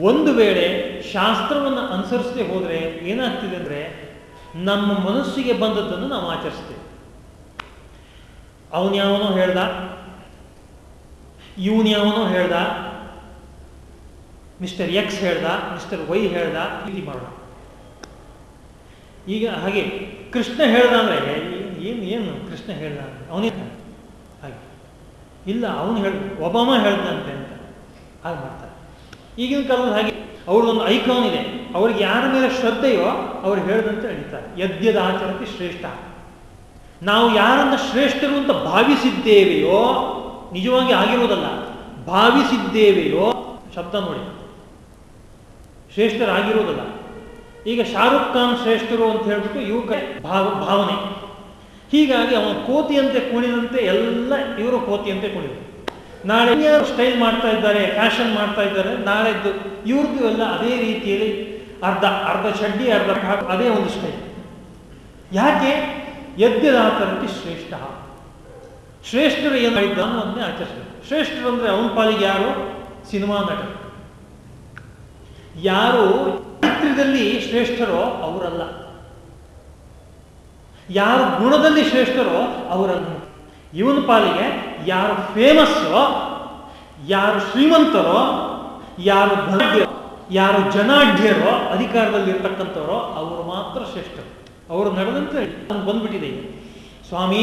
ಒಂದು ವೇಳೆ ಶಾಸ್ತ್ರವನ್ನು ಅನುಸರಿಸದೆ ಹೋದರೆ ಏನಾಗ್ತಿದೆ ಅಂದರೆ ನಮ್ಮ ಮನಸ್ಸಿಗೆ ಬಂದದ್ದನ್ನು ನಾವು ಆಚರಿಸ್ತೇವೆ. ಅವನ್ಯಾವನೋ ಹೇಳ್ದ? ಇವನ್ಯಾವನೋ ಹೇಳ್ದ? ಮಿಸ್ಟರ್ ಎಕ್ಸ್ ಹೇಳ್ದ, ಮಿಸ್ಟರ್ ವೈ ಹೇಳ್ದ ಇಲ್ಲಿ ಮಾಡೋಣ. ಈಗ ಹಾಗೆ ಕೃಷ್ಣ ಹೇಳ್ದ ಅಂದ್ರೆ ಏನು ಏನು ಕೃಷ್ಣ ಹೇಳ್ದ ಅವನೇ ಹಾಗೆ. ಇಲ್ಲ, ಅವನು ಹೇಳ ಒಬಾಮ ಹೇಳ್ದಂತೆ ಅಂತ. ಹಾಗೆ ಮಾಡ್ತಾರೆ. ಈಗಿನ ಕಾಲದಲ್ಲಿ ಹಾಗೆ. ಅವ್ರದ್ದೊಂದು ಐಕಾನ್ ಇದೆ. ಅವ್ರಿಗೆ ಯಾರ ಮೇಲೆ ಶ್ರದ್ಧೆಯೋ ಅವ್ರು ಹೇಳದಂತೆ ಅಳಿತಾರೆ ಯದ್ಯದ ಆಚರಣೆ ಶ್ರೇಷ್ಠ. ನಾವು ಯಾರನ್ನ ಶ್ರೇಷ್ಠರು ಅಂತ ಭಾವಿಸಿದ್ದೇವೆಯೋ, ನಿಜವಾಗಿ ಆಗಿರುವುದಲ್ಲ, ಭಾವಿಸಿದ್ದೇವೆಯೋ, ಶಬ್ದ ನೋಡಿ. ಶ್ರೇಷ್ಠರಾಗಿರುವುದಲ್ಲ ಈಗ ಶಾರುಖ್ ಖಾನ್ ಶ್ರೇಷ್ಠರು ಅಂತ ಹೇಳ್ಬಿಟ್ಟು ಯುವಕ ಭಾವ, ಭಾವನೆ. ಹೀಗಾಗಿ ಅವನು ಕೋತಿಯಂತೆ ಕುಣಿದಂತೆ ಎಲ್ಲ ಇವರು ಕೋತಿಯಂತೆ ಕುಣಿದರು ನಾಳೆ ಸ್ಟೈಲ್ ಮಾಡ್ತಾ ಇದ್ದಾರೆ ಫ್ಯಾಷನ್ ಮಾಡ್ತಾ ಇದ್ದಾರೆ, ನಾಳೆದ್ದು ಇವ್ರದ್ದು ಎಲ್ಲ ಅದೇ ರೀತಿಯಲ್ಲಿ ಅರ್ಧ ಅರ್ಧ ಚಡ್ಡಿ, ಅರ್ಧ ಅದೇ ಒಂದು ಸ್ಟೈಲ್ ಯಾಕೆ? ಯದ್ಯದಾತರಕ್ಕೆ ಶ್ರೇಷ್ಠ ಶ್ರೇಷ್ಠರು ಏನು ಅನ್ನೋ ಅನ್ನೋದನ್ನೇ ಆಚರಿಸಬೇಕು. ಶ್ರೇಷ್ಠರು ಅಂದ್ರೆ ಅವನ ಪಾಲಿಗೆ ಯಾರು? ಸಿನಿಮಾ ನಟ ಯಾರು ಚಿತ್ರದಲ್ಲಿ ಶ್ರೇಷ್ಠರೋ ಅವರಲ್ಲ. ಯಾರು ಗುಣದಲ್ಲಿ ಶ್ರೇಷ್ಠರೋ ಅವರಲ್ಲ. ಇವನ ಪಾಲಿಗೆ ಯಾರು ಫೇಮಸ್ಸೋ ಯಾರು ಶ್ರೀಮಂತರೋ, ಯಾರು ಭಾಗ್ಯರೋ ಯಾರು ಜನಾಢ್ಯರೋ ಅಧಿಕಾರದಲ್ಲಿ ಇರ್ತಕ್ಕಂಥವರೋ ಅವರು ಮಾತ್ರ ಶ್ರೇಷ್ಠರು. ಅವರು ನಡೆದಂತೆ ಬಂದ್ಬಿಟ್ಟಿದೆ ಸ್ವಾಮಿ,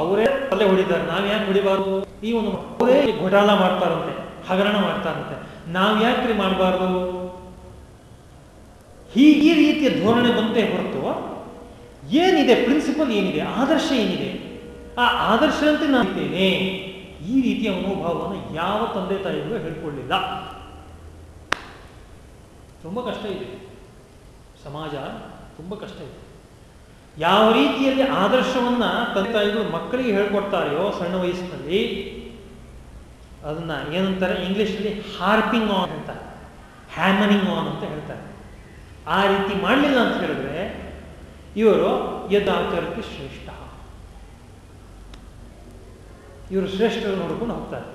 ಅವರೇ ತಲೆ ಹೊಡಿತಾರೆ ನಾವ್ ಯಾಕೆ ಹೊಡಿಬಾರ್ದು? ಈ ಒಂದು ಅವರೇ ಘೋಟಾಲ ಮಾಡ್ತಾರಂತೆ, ಹಗರಣ ಮಾಡ್ತಾರಂತೆ. ನಾವು ಯಾಕ್ರಿ ಮಾಡಬಾರ್ದು? ಹೀಗೆ ಈ ರೀತಿಯ ಧೋರಣೆ ಬಂತೆ ಹೊರತು, ಏನಿದೆ? ಪ್ರಿನ್ಸಿಪಲ್ ಏನಿದೆ? ಆದರ್ಶ ಏನಿದೆ? ಆ ಆದರ್ಶದಂತೆ ನಾನು ಇದ್ದೇನೆ. ಈ ರೀತಿಯ ಮನೋಭಾವವನ್ನು ಯಾವ ತಂದೆ ತಾಯಿಗಳು ಹೇಳ್ಕೊಳ್ಳಿಲ್ಲ. ತುಂಬ ಕಷ್ಟ ಇದೆ. ಸಮಾಜ ತುಂಬ ಕಷ್ಟ ಇದೆ. ಯಾವ ರೀತಿಯಲ್ಲಿ ಆದರ್ಶವನ್ನ ತಂದೆ ತಾಯಿಗಳು ಮಕ್ಕಳಿಗೆ ಹೇಳ್ಕೊಡ್ತಾರೆಯೋ ಸಣ್ಣ ವಯಸ್ಸಿನಲ್ಲಿ, ಅದನ್ನ ಏನಂತಾರೆ ಇಂಗ್ಲೀಷಲ್ಲಿ ಹಾರ್ಪಿಂಗ್ ಆನ್ ಅಂತ ಹ್ಯಾಮನಿಂಗ್ ಆನ್ ಅಂತ ಹೇಳ್ತಾರೆ. ಆ ರೀತಿ ಮಾಡಲಿಲ್ಲ ಅಂತ ಹೇಳಿದ್ರೆ ಇವರು ಯದಾಚರಕ್ಕೆ ಶ್ರೇಷ್ಠ. ಇವರು ಶ್ರೇಷ್ಠರು ನೋಡ್ಕೊಂಡು ಹೋಗ್ತಾರೆ.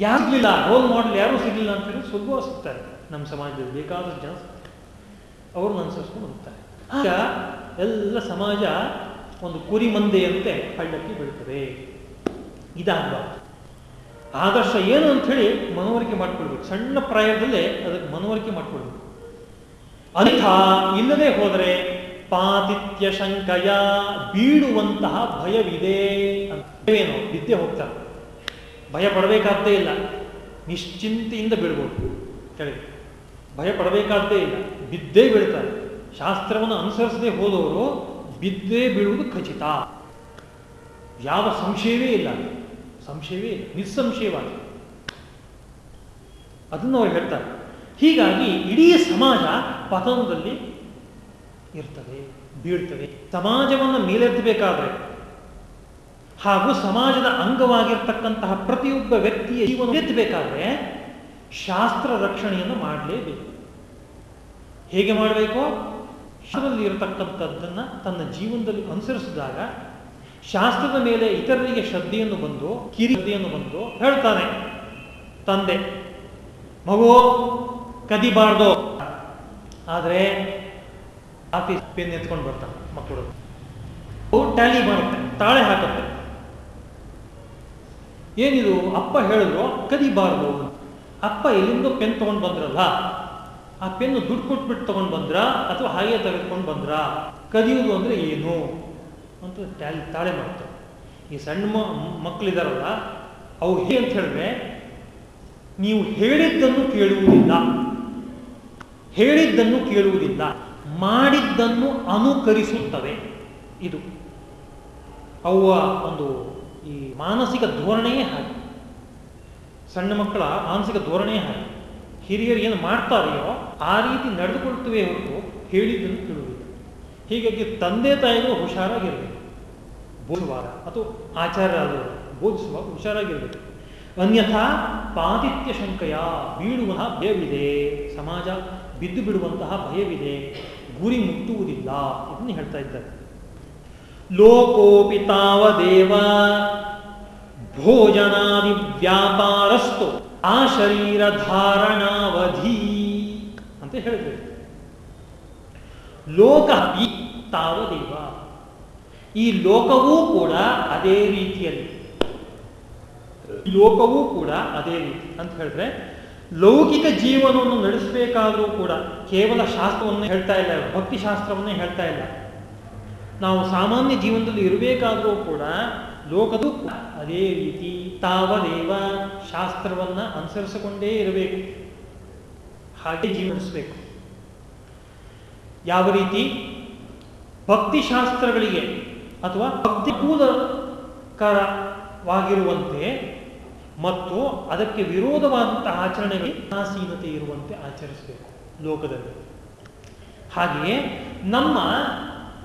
ಯಾರಿಲ್ಲ ರೋಲ್ ಮಾಡಲ್ ಯಾರು ಸಿಗಲಿಲ್ಲ ಅಂತ ಹೇಳಿದ್ರೆ ಸುಲಭ ಸಿಗ್ತಾರೆ ನಮ್ಮ ಸಮಾಜದಲ್ಲಿ ಬೇಕಾದಷ್ಟು ಜನ ಅವರು ಅನುಸರಿಸ್ಕೊಂಡು ಹೋಗ್ತಾರೆ ಆಗ ಎಲ್ಲ ಸಮಾಜ ಒಂದು ಕುರಿ ಮಂದೆಯಂತೆ ಹಳ್ಳಕ್ಕೆ ಬೀಳ್ತದೆ. ಇದಾಗಬಾರ್ದು ಆದರ್ಶ ಏನು ಅಂತ ಹೇಳಿ ಮನವರಿಕೆ ಮಾಡಿಕೊಳ್ಬೇಕು. ಸಣ್ಣ ಪ್ರಾಯದಲ್ಲೇ ಅದಕ್ಕೆ ಮನವರಿಕೆ ಮಾಡಿಕೊಳ್ಬೇಕು. ಅಂಥ ಇಲ್ಲದೆ ಹೋದರೆ ಪಾತಿತ್ಯ ಶಂಕಯ ಬೀಳುವಂತಹ ಭಯವಿದೆ ಅಂತ. ಏನು ಬಿದ್ದೆ ಹೋಗ್ತಾರೆ ಭಯ ಪಡಬೇಕಾದ್ದೇ ಇಲ್ಲ. ನಿಶ್ಚಿಂತೆಯಿಂದ ಬೀಳ್ಬೋದು. ಕೆಳಗೆ ಭಯ ಪಡಬೇಕಾದ್ದೇ ಇಲ್ಲ. ಬಿದ್ದೇ ಬೀಳ್ತಾರೆ ಶಾಸ್ತ್ರವನ್ನು ಅನುಸರಿಸದೆ ಹೋದವರು ಬಿದ್ದೇ ಬೀಳುವುದು ಖಚಿತ. ಯಾವ ಸಂಶಯವೇ ಇಲ್ಲ. ಸಂಶಯವೇ ಇಲ್ಲ. ನಿಸ್ಸಂಶಯವಾಗಿ. ಅದನ್ನು ಅವ್ರು ಹೇಳ್ತಾರೆ. ಹೀಗಾಗಿ ಇಡೀ ಸಮಾಜ ಪತನದಲ್ಲಿ ಇರ್ತದೆ, ಬೀಳ್ತದೆ. ಸಮಾಜವನ್ನು ಮೇಲೆತ್ತಬೇಕಾದ್ರೆ ಹಾಗೂ ಸಮಾಜದ ಅಂಗವಾಗಿರ್ತಕ್ಕಂತಹ ಪ್ರತಿಯೊಬ್ಬ ವ್ಯಕ್ತಿಯ ಜೀವನ ಎತ್ತಬೇಕಾದ್ರೆ ಶಾಸ್ತ್ರ ರಕ್ಷಣೆಯನ್ನು ಮಾಡಲೇಬೇಕು. ಹೇಗೆ ಮಾಡಬೇಕು? ಶಾಸ್ತ್ರದಲ್ಲಿ ಇರತಕ್ಕಂಥದ್ದನ್ನು ತನ್ನ ಜೀವನದಲ್ಲಿ ಅನುಸರಿಸಿದಾಗ ಶಾಸ್ತ್ರದ ಮೇಲೆ ಇತರರಿಗೆ ಶ್ರದ್ಧೆಯನ್ನು ಬಂದು ಕಿರಿಯನ್ನು ಬಂದು ಹೇಳ್ತಾನೆ, ತಂದೆ, ಮಗು, ಕದಿಬಾರ್ದು. ಆದರೆ ಆಫೀಸ್ ಪೆನ್ ಎತ್ಕೊಂಡು ಬರ್ತಾನೆ ಮಕ್ಕಳು. ಟ್ಯಾಲಿ ಮಾಡುತ್ತೆ, ತಾಳೆ ಹಾಕುತ್ತೆ. ಏನಿದು, ಅಪ್ಪ ಹೇಳಿದ್ರು, ಕದಿಬಾರ್ದು ಅಪ್ಪ ಎಲ್ಲಿಂದ ಪೆನ್ ತಗೊಂಡು ಬಂದ್ರಲ್ಲ, ಆ ಪೆನ್ ದುಡ್ಡು ಕೊಟ್ಬಿಟ್ಟು ತಗೊಂಡು ಬಂದ್ರ, ಅಥವಾ ಹಾಗೆ ತೆಗೆದುಕೊಂಡು ಬಂದ್ರ? ಕದಿಯುವುದು ಅಂದ್ರೆ ಏನು? ಅಂತ ಟ್ಯಾಲಿ ತಾಳೆ ಮಾಡ್ತಾರೆ ಈ ಸಣ್ಣ ಮಕ್ಕಳಿದಾರಲ್ಲ ಅವು ಅಂತ ಹೇಳಿದ್ರೆ, ನೀವು ಹೇಳಿದ್ದನ್ನು ಕೇಳುವುದಿಲ್ಲ. ಹೇಳಿದ್ದನ್ನು ಕೇಳುವುದಿಲ್ಲ. ಮಾಡಿದ್ದನ್ನು ಅನುಕರಿಸುತ್ತವೆ ಇದು ಅವ ಒಂದು ಈ ಮಾನಸಿಕ ಧೋರಣೆಯೇ ಹಾಗೆ. ಸಣ್ಣ ಮಕ್ಕಳ ಮಾನಸಿಕ ಧೋರಣೆಯೇ ಹಾಗೆ. ಹಿರಿಯರು ಏನು ಮಾಡ್ತಾರೆಯೋ ಆ ರೀತಿ ನಡೆದುಕೊಳ್ತವೆ ಹೊರತು ಹೇಳಿದ್ದನ್ನು ಕೇಳುವುದಿಲ್ಲ. ಹೀಗಾಗಿ ತಂದೆ ತಾಯಿಗೂ ಹುಷಾರಾಗಿರಬೇಕು. ಬೋಧವಾರ ಅಥವಾ ಆಚಾರ್ಯರಾದವರು ಬೋಧಿಸುವ ಹುಷಾರಾಗಿರಬೇಕು. ಅನ್ಯಥಾ ಪಾತಿತ್ಯ ಶಂಕೆಯ ಬೀಳುವ ಭಯವಿದೆ. ಸಮಾಜ ಬಿದ್ದು ಬಿಡುವಂತಹ ಭಯವಿದೆ. ಗುರಿ ಮುಟ್ಟುವುದಿಲ್ಲ ಇದನ್ನು ಹೇಳ್ತಾ ಇದ್ದಾರೆ. ಲೋಕೋಪಿತಾವ ತಾವದೇವ ಭೋಜನಾದಿ ವ್ಯಾಪಾರಸ್ತು, ಆ ಶರೀರ ಧಾರಣಾವಧಿ ಅಂತ ಹೇಳಿದ್ರು. ಲೋಕ ಈ ತಾವದೇವ ಈ ಲೋಕವೂ ಕೂಡ ಅದೇ ರೀತಿಯಲ್ಲಿ. ಲೋಕವೂ ಕೂಡ ಅದೇ ರೀತಿ ಅಂತ ಹೇಳಿದ್ರೆ ಲೌಕಿಕ ಜೀವನವನ್ನು ನಡೆಸಬೇಕಾದರೂ ಕೂಡ ಕೇವಲ ಶಾಸ್ತ್ರವನ್ನೇ ಹೇಳ್ತಾ ಇಲ್ಲ ಭಕ್ತಿ ಶಾಸ್ತ್ರವನ್ನೇ ಹೇಳ್ತಾ ಇಲ್ಲ. ನಾವು ಸಾಮಾನ್ಯ ಜೀವನದಲ್ಲಿ ಇರಬೇಕಾದರೂ ಕೂಡ ಲೋಕದು ಅದೇ ರೀತಿ ತಾವದೇವ ಶಾಸ್ತ್ರವನ್ನು ಅನುಸರಿಸಿಕೊಂಡೇ ಇರಬೇಕು. ಹಾಗೆ ಜೀವನಿಸಬೇಕು ಯಾವ ರೀತಿ? ಭಕ್ತಿಶಾಸ್ತ್ರಗಳಿಗೆ ಅಥವಾ ಭಕ್ತಿಪೂಲಕರವಾಗಿರುವಂತೆ ಮತ್ತು ಅದಕ್ಕೆ ವಿರೋಧವಾದಂತಹ ಆಚರಣೆಗೆ ಉದಾಸೀನತೆ ಇರುವಂತೆ ಆಚರಿಸಬೇಕು ಲೋಕದಲ್ಲಿ. ಹಾಗೆಯೇ ನಮ್ಮ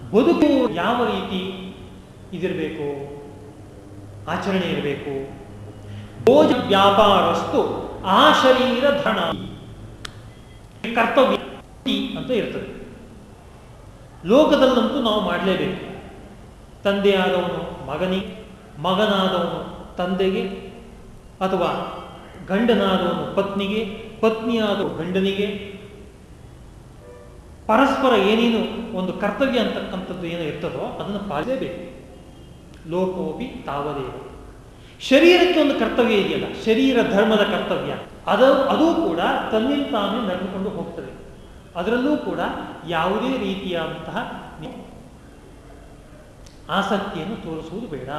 ಬದುಕು ಯಾವ ರೀತಿ ಇದಿರಬೇಕು? ಆಚರಣೆ ಇರಬೇಕು. ಭೋಜ ವ್ಯಾಪಾರಸ್ತು ಆ ಶರೀರ ಧನ. ಕರ್ತವ್ಯ ಅಂತ ಇರ್ತದೆ. ಲೋಕದಲ್ಲಂತೂ ನಾವು ಮಾಡಲೇಬೇಕು. ತಂದೆಯಾದವನು ಮಗನಿಗೆ, ಮಗನಾದವನು ತಂದೆಗೆ ಅಥವಾ ಗಂಡನಾದವನು ಪತ್ನಿಗೆ ಪತ್ನಿಯಾದವ ಗಂಡನಿಗೆ, ಪರಸ್ಪರ ಏನೇನು ಒಂದು ಕರ್ತವ್ಯ ಅಂತಕ್ಕಂಥದ್ದು ಏನೋ ಇರ್ತದೋ ಅದನ್ನು ಪಾಲಿಸಬೇಕು ಲೋಕೋಪಿ ತಾವದೇವ. ಶರೀರಕ್ಕೆ ಒಂದು ಕರ್ತವ್ಯ ಇದೆಯಲ್ಲ, ಶರೀರ ಧರ್ಮದ ಕರ್ತವ್ಯ. ಅದು ಅದು ಕೂಡ ತನ್ನಿಂದ ತಾನೇ ನಡೆದುಕೊಂಡು ಹೋಗ್ತದೆ. ಅದರಲ್ಲೂ ಕೂಡ ಯಾವುದೇ ರೀತಿಯಾದಂತಹ ಆಸಕ್ತಿಯನ್ನು ತೋರಿಸುವುದು ಬೇಡ.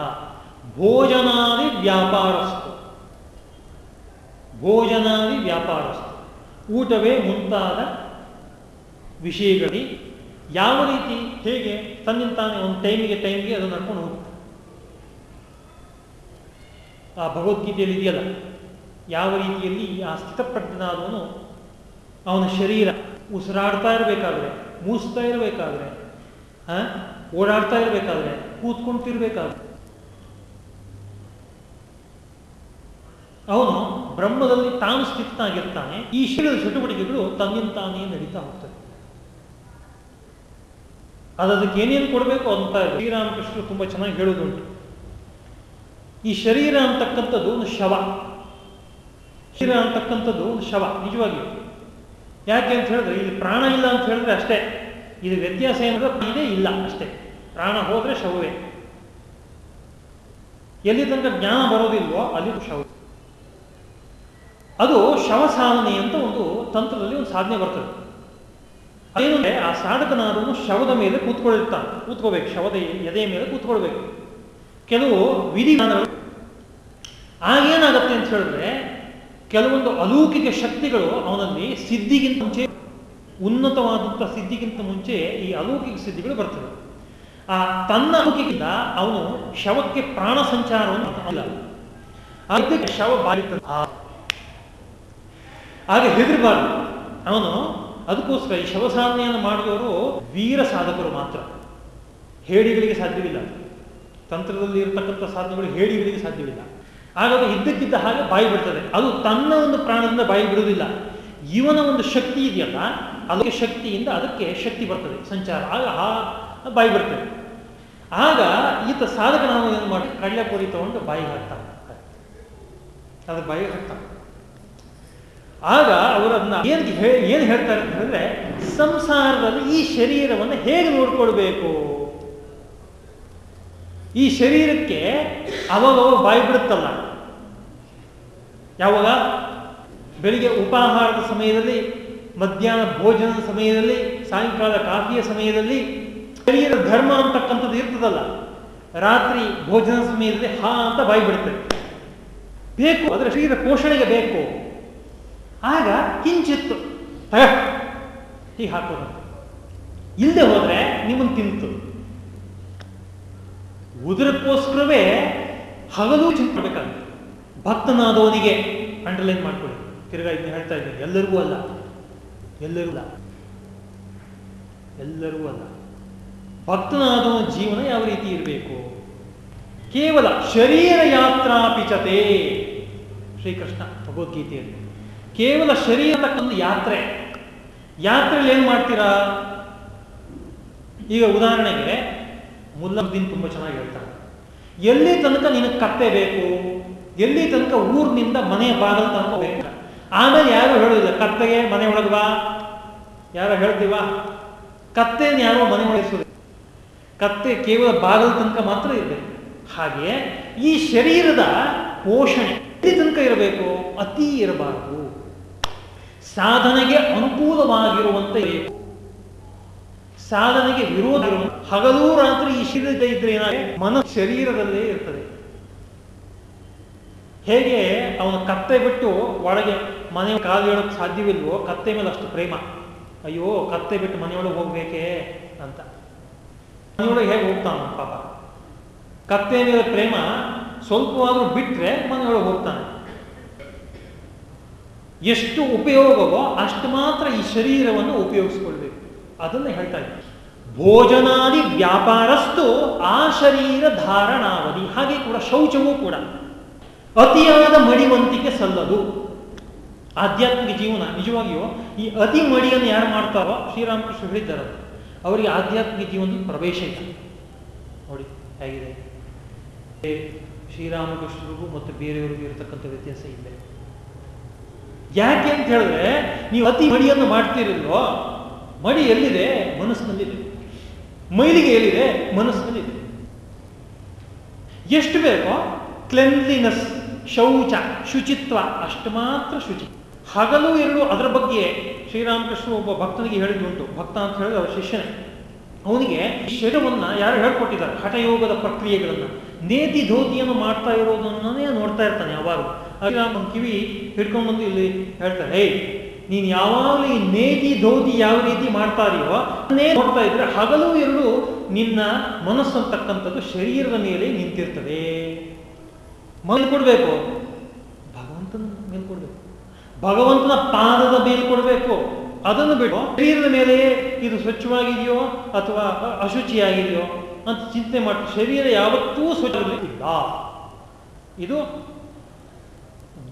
ಭೋಜನಾದಿ ವ್ಯಾಪಾರಸ್ತು ಭೋಜನಾದಿ ವ್ಯಾಪಾರಸ್ಥ ಊಟವೇ ಮುಂತಾದ ವಿಷಯಗಳಿ ಯಾವ ರೀತಿ ಹೇಗೆ ತನ್ನಿಂತಾನೆ ಒಂದು ಟೈಮಿಗೆ ಟೈಮಿಗೆ ಅದು ನಡ್ಕೊಂಡು ಹೋಗುತ್ತೆ ಆ ಭಗವದ್ಗೀತೆಯಲ್ಲಿ ಇದೆಯಲ್ಲ, ಯಾವ ರೀತಿಯಲ್ಲಿ ಆ ಸ್ಥಿತಪ್ರಜ್ಞನಾದವನು ಅವನ ಶರೀರ ಉಸಿರಾಡ್ತಾ ಇರಬೇಕಾದ್ರೆ, ಮೂಸ್ತಾ ಇರಬೇಕಾದ್ರೆ ಓಡಾಡ್ತಾ ಇರಬೇಕಾದ್ರೆ, ಕೂತ್ಕೊಂತಿರ್ಬೇಕಾದ್ರೆ ಅವನು ಬ್ರಹ್ಮದಲ್ಲಿ ತಾನು ಸ್ಥಿತನಾಗಿರ್ತಾನೆ, ಈ ಶರೀರದ ಚಟುವಟಿಕೆಗಳು ತನ್ನಿಂತಾನೇ ನಡೀತಾ ಹೋಗ್ತದೆ ಅದಕ್ಕೆ ಏನೇನು ಕೊಡಬೇಕು ಅಂತ ಶ್ರೀರಾಮಕೃಷ್ಣರು ತುಂಬಾ ಚೆನ್ನಾಗಿ ಹೇಳೋದುಂಟು ಈ ಶರೀರ ಅಂತಕ್ಕಂಥದ್ದು ಒಂದು ಶವ. ಶರೀರ ಅಂತಕ್ಕಂಥದ್ದು ಒಂದು ಶವ ನಿಜವಾಗಿಯೂ ಯಾಕೆ ಅಂತ ಹೇಳಿದ್ರೆ, ಇಲ್ಲಿ ಪ್ರಾಣ ಇಲ್ಲ ಅಂತ ಹೇಳಿದ್ರೆ ಅಷ್ಟೇ. ಇದು ವ್ಯತ್ಯಾಸ ಏನಾದ್ರೆ ಇದೇ ಇಲ್ಲ ಅಷ್ಟೇ. ಪ್ರಾಣ ಹೋದ್ರೆ ಶವವೇ. ಎಲ್ಲಿ ತನಕ ಜ್ಞಾನ ಬರೋದಿಲ್ವೋ, ಅಲ್ಲಿ ಶವ. ಅದು ಶವ ಸಾಧನೆ ಅಂತ ಒಂದು ತಂತ್ರದಲ್ಲಿ ಒಂದು ಸಾಧನೆ ಬರ್ತದೆ. ಅದೇನಂದ್ರೆ ಆ ಸಾಧಕನಾದವನು ಶವದ ಮೇಲೆ ಕೂತ್ಕೊಳ್ಳಿರ್ತಾನೆ ಕೂತ್ಕೋಬೇಕು, ಶವದ ಎದೆಯ ಮೇಲೆ ಕೂತ್ಕೊಳ್ಬೇಕು. ಕೆಲವು ವಿಧಿವಿಧಾನಗಳು ಆಗೇನಾಗತ್ತೆ ಅಂತ ಹೇಳಿದ್ರೆ, ಕೆಲವೊಂದು ಅಲೌಕಿಕ ಶಕ್ತಿಗಳು ಅವನಲ್ಲಿ ಸಿದ್ಧಿಗಿಂತ ಮುಂಚೆ, ಉನ್ನತವಾದಂಥ ಸಿದ್ಧಿಗಿಂತ ಮುಂಚೆ ಈ ಅಲೌಕಿಕ ಸಿದ್ಧಿಗಳು ಬರ್ತವೆ. ಆ ತನ್ನ ಅಲೌಕಿಕದಿಂದ ಅವನು ಶವಕ್ಕೆ ಪ್ರಾಣ ಸಂಚಾರವನ್ನು ಅಲ್ಲ ಅದಕ್ಕೆ ಶವ ಬಾರಿತದೆ ಆಗ ಹೆದರಬಾರ್ದು. ಅವನು ಅದಕ್ಕೋಸ್ಕರ ಈ ಶವಸಾಧನೆಯನ್ನು ಮಾಡಿದವರು ವೀರ ಸಾಧಕರು ಮಾತ್ರ. ಹೇಡಿಗಳಿಗೆ ಸಾಧ್ಯವಿಲ್ಲ. ತಂತ್ರದಲ್ಲಿ ಇರತಕ್ಕಂಥ ಸಾಧನೆಗಳು ಹೇಡಿಗಳಿಗೆ ಸಾಧ್ಯವಿಲ್ಲ. ಹಾಗಾದ್ರೆ ಇದ್ದಕ್ಕಿದ್ದ ಹಾಗೆ ಬಾಯಿ ಬಿಡ್ತದೆ. ಅದು ತನ್ನ ಒಂದು ಪ್ರಾಣದಿಂದ ಬಾಯಿ ಬಿಡುವುದಿಲ್ಲ. ಇವನ ಒಂದು ಶಕ್ತಿ ಇದೆಯಲ್ಲ, ಅದಕ್ಕೆ ಶಕ್ತಿಯಿಂದ ಅದಕ್ಕೆ ಶಕ್ತಿ ಬರ್ತದೆ. ಸಂಚಾರ. ಆಗ ಆ ಬಾಯಿ ಬರ್ತದೆ. ಆಗ ಈತ ಸಾಧಕ ನಾವು ಏನು ಮಾಡಿ ಕಡಲೆಪುರಿ ತಗೊಂಡು ಬಾಯಿಗೆ ಹಾಕ್ತಾನೆ. ಅದು. ಬಾಯಿಗೆ ಹಾಕ್ತಾನೆ. ಆಗ ಅವರನ್ನ ಏನ್ ಏನು ಹೇಳ್ತಾರೆ ಅಂತಂದ್ರೆ ಸಂಸಾರದಲ್ಲಿ ಈ ಶರೀರವನ್ನು ಹೇಗೆ ನೋಡ್ಕೊಳ್ಬೇಕು? ಈ ಶರೀರಕ್ಕೆ ಅವಾಗವ ಬಾಯಿ ಬಿಡುತ್ತಲ್ಲ. ಯಾವಾಗ? ಬೆಳಿಗ್ಗೆ ಉಪಾಹಾರದ ಸಮಯದಲ್ಲಿ, ಮಧ್ಯಾಹ್ನ ಭೋಜನದ ಸಮಯದಲ್ಲಿ, ಸಾಯಂಕಾಲ ಕಾಫಿಯ ಸಮಯದಲ್ಲಿ. ಶರೀರ ಧರ್ಮ ಅಂತಕ್ಕಂಥದ್ದು ಇರ್ತದಲ್ಲ. ರಾತ್ರಿ ಭೋಜನ ಸಮಯದಲ್ಲಿ ಹಾ ಅಂತ ಬಾಯಿ ಬಿಡುತ್ತೆ. ಬೇಕು, ಅದರ ಶರೀರ ಪೋಷಣೆಗೆ ಬೇಕು. ಆಗ ಕಿಂಚಿತ್ತು ಹೀಗೆ ಹಾಕೋದು. ಇಲ್ಲದೆ ಹೋದ್ರೆ ನಿಮ್ಮನ್ನು ತಿಂತು. ಉದರಕ್ಕೋಸ್ಕರವೇ ಹಗಲು ಚಿಂತಿಸಬೇಕಾಗುತ್ತೆ. ಭಕ್ತನಾದವನಿಗೆ ಅಂಡರ್ಲೈನ್ ಮಾಡ್ಕೊಳ್ಳಿ ತಿರ್ಗಾ ಇದನ್ನ ಹೇಳ್ತಾ ಇದ್ದೀನಿ. ಎಲ್ಲರಿಗೂ ಅಲ್ಲ. ಎಲ್ಲರಿಗೂ ಅಲ್ಲ. ಎಲ್ಲರಿಗೂ ಅಲ್ಲ. ಭಕ್ತನಾದವನ ಜೀವನ ಯಾವ ರೀತಿ ಇರಬೇಕು? ಕೇವಲ ಶರೀರ ಯಾತ್ರಾಪಿಚತೆ ಶ್ರೀಕೃಷ್ಣ ಭಗವದ್ಗೀತೆಯಲ್ಲಿ. ಕೇವಲ ಶರೀರ ಒಂದು ಯಾತ್ರೆ. ಯಾತ್ರೆಯಲ್ಲಿ ಏನು ಮಾಡ್ತೀರಾ? ಈಗ ಉದಾಹರಣೆಗೆ ಮುಲ್ಲಬ್ದೀನ್ ತುಂಬ ಚೆನ್ನಾಗಿ ಹೇಳ್ತಾರೆ. ಎಲ್ಲಿ ತನಕ ನಿನಗೆ ಕತ್ತೆ ಬೇಕು, ಎಲ್ಲಿ ತನಕ ಊರಿನಿಂದ ಮನೆಯ ಬಾಗಲು ತನಕ ಬೇಕು ಆಮೇಲೆ ಯಾರು ಹೇಳೋದಿಲ್ಲ, ಕತ್ತೆಗೆ ಮನೆ ಒಳಗೆ ಬಾ. ಯಾರೋ ಹೇಳ್ತೀವ ಕತ್ತೆನ ಯಾರೋ ಮನೆ ಒಳಗಿಸೋದಿಲ್ಲ ಕತ್ತೆ ಕೇವಲ ಬಾಗಲ ತನಕ ಮಾತ್ರ ಇರಬೇಕು. ಹಾಗೆ ಈ ಶರೀರದ ಪೋಷಣೆ ಎಲ್ಲಿ ತನಕ ಇರಬೇಕು? ಅತಿ ಇರಬಾರದು. ಸಾಧನೆಗೆ ಅನುಕೂಲವಾಗಿರುವಂತೆ ಸಾಧನೆಗೆ ವಿರೋಧ ಹಗಲು ರಾತ್ರಿ ಈ ಶರೀರದ ಇದ್ರೆ ಏನಾದ್ರೆ ಮನ ಶರೀರದಲ್ಲೇ ಇರ್ತದೆ. ಹೇಗೆ ಅವನು ಕತ್ತೆ ಬಿಟ್ಟು ಒಳಗೆ ಮನೆ ಕಾಲು ಹೇಳೋಕ್ಕೆ ಸಾಧ್ಯವಿಲ್ವೋ, ಕತ್ತೆ ಮೇಲೆ ಅಷ್ಟು ಪ್ರೇಮ. ಅಯ್ಯೋ, ಕತ್ತೆ ಬಿಟ್ಟು ಮನೆಯೊಳಗೆ ಹೋಗ್ಬೇಕೇ ಅಂತ. ಮನೆಯೊಳಗೆ ಹೇಗೆ ಹೋಗ್ತಾನ ಪಾಪ. ಕತ್ತೆ ಮೇಲೆ ಪ್ರೇಮ, ಸ್ವಲ್ಪವಾದ್ರೂ ಬಿಟ್ರೆ ಮನೆಯೊಳಗೆ ಹೋಗ್ತಾನೆ. ಎಷ್ಟು ಉಪಯೋಗವೋ ಅಷ್ಟು ಮಾತ್ರ ಈ ಶರೀರವನ್ನು ಉಪಯೋಗಿಸ್ಕೊಳ್ಬೇಕು. ಅದನ್ನು ಹೇಳ್ತಾ ಇದ್ದಾರೆ ಭೋಜನಾದಿ ವ್ಯಾಪಾರಸ್ತು ಆ ಶರೀರ ಧಾರಣಾವಧಿ, ಹಾಗೆ ಕೂಡ ಶೌಚವೂ ಕೂಡ. ಅತಿಯಾದ ಮಡಿವಂತಿಕೆ ಸಲ್ಲದು. ಆಧ್ಯಾತ್ಮಿಕ ಜೀವನ, ನಿಜವಾಗಿಯೂ ಈ ಅತಿ ಮಡಿಯನ್ನು ಯಾರು ಮಾಡ್ತಾರೋ, ಶ್ರೀರಾಮಕೃಷ್ಣ ಹೇಳಿದ್ದಾರೆ ಅವರಿಗೆ ಆಧ್ಯಾತ್ಮಿಕ ಜೀವನದ ಪ್ರವೇಶ ಇಲ್ಲ. ನೋಡಿ, ಹೇಗಿದೆ? ಶ್ರೀರಾಮಕೃಷ್ಣರಿಗೂ ಮತ್ತು ಬೇರೆಯವರಿಗೂ ಇರತಕ್ಕಂಥ ವ್ಯತ್ಯಾಸ ಇಲ್ಲ. ಯಾಕೆ ಅಂತ ಹೇಳಿದ್ರೆ, ನೀವು ಅತಿ ಮಡಿಯನ್ನು ಮಾಡ್ತಿರಲ್ವೋ ಮಡಿ ಎಲ್ಲಿದೆ? ಮನಸ್ಸಿನಲ್ಲಿದೆ. ಮೈಲಿಗೆ ಎಲ್ಲಿದೆ? ಮನಸ್ಸಿನಲ್ಲಿದೆ. ಎಷ್ಟು ಬೇಕೋ ಕ್ಲೆನ್ಲಿನೆಸ್ ಶೌಚ, ಶುಚಿತ್ವ, ಅಷ್ಟು ಮಾತ್ರ ಶುಚಿ. ಹಗಲು ಎರಡು, ಅದರ ಬಗ್ಗೆ ಶ್ರೀರಾಮಕೃಷ್ಣ ಒಬ್ಬ ಭಕ್ತನಿಗೆ ಹೇಳಿದ್ದುಂಟು ಭಕ್ತ ಅಂತ ಹೇಳಿದ್ರೆ ಅವರ ಶಿಷ್ಯನೇ. ಅವನಿಗೆ ಶರೀರವನ್ನ ಯಾರು ಹೇಳ್ಕೊಟ್ಟಿದ್ದಾರೆ, ಹಠಯೋಗದ ಪ್ರಕ್ರಿಯೆಗಳನ್ನು. ನೇತಿ ಧೋತಿಯನ್ನು ಮಾಡ್ತಾ ಇರೋದನ್ನೇ ನೋಡ್ತಾ ಇರ್ತಾನೆ ಯಾವಾಗಲೂ. ಶ್ರೀರಾಮನ್ ಕಿವಿ ಹಿಡ್ಕೊಂಡು ಬಂದು ಇಲ್ಲಿ ಹೇಳ್ತಾರೆ, ಏಯ್, ನೀನು ಯಾವಾಗಲೂ ಈ ನೇತಿ ಧೋತಿ ಯಾವ ರೀತಿ ಮಾಡ್ತಾ ಇದೆಯೋ ನೋಡ್ತಾ ಇದ್ರೆ ಹಗಲು ಎರಡು ನಿನ್ನ ಮನಸ್ಸು ಅಂತಕ್ಕಂಥದ್ದು ಶರೀರದ ಮೇಲೆ ನಿಂತಿರ್ತದೆ. ಮೇಲೆ ಕೊಡಬೇಕು. ಭಗವಂತನ ಮೇಲೆ ಕೊಡಬೇಕು. ಭಗವಂತನ ಪಾದದ ಮೇಲೆ ಕೊಡಬೇಕು. ಅದನ್ನು ಬಿಟ್ಟು ಶರೀರದ ಮೇಲೆ ಇದು ಸ್ವಚ್ಛವಾಗಿದೆಯೋ ಅಥವಾ ಅಶುಚಿಯಾಗಿದೆಯೋ ಅಂತ ಚಿಂತೆ ಮಾಡಿ ಶರೀರ ಯಾವತ್ತೂ ಸ್ವಚ್ಛ ಇದು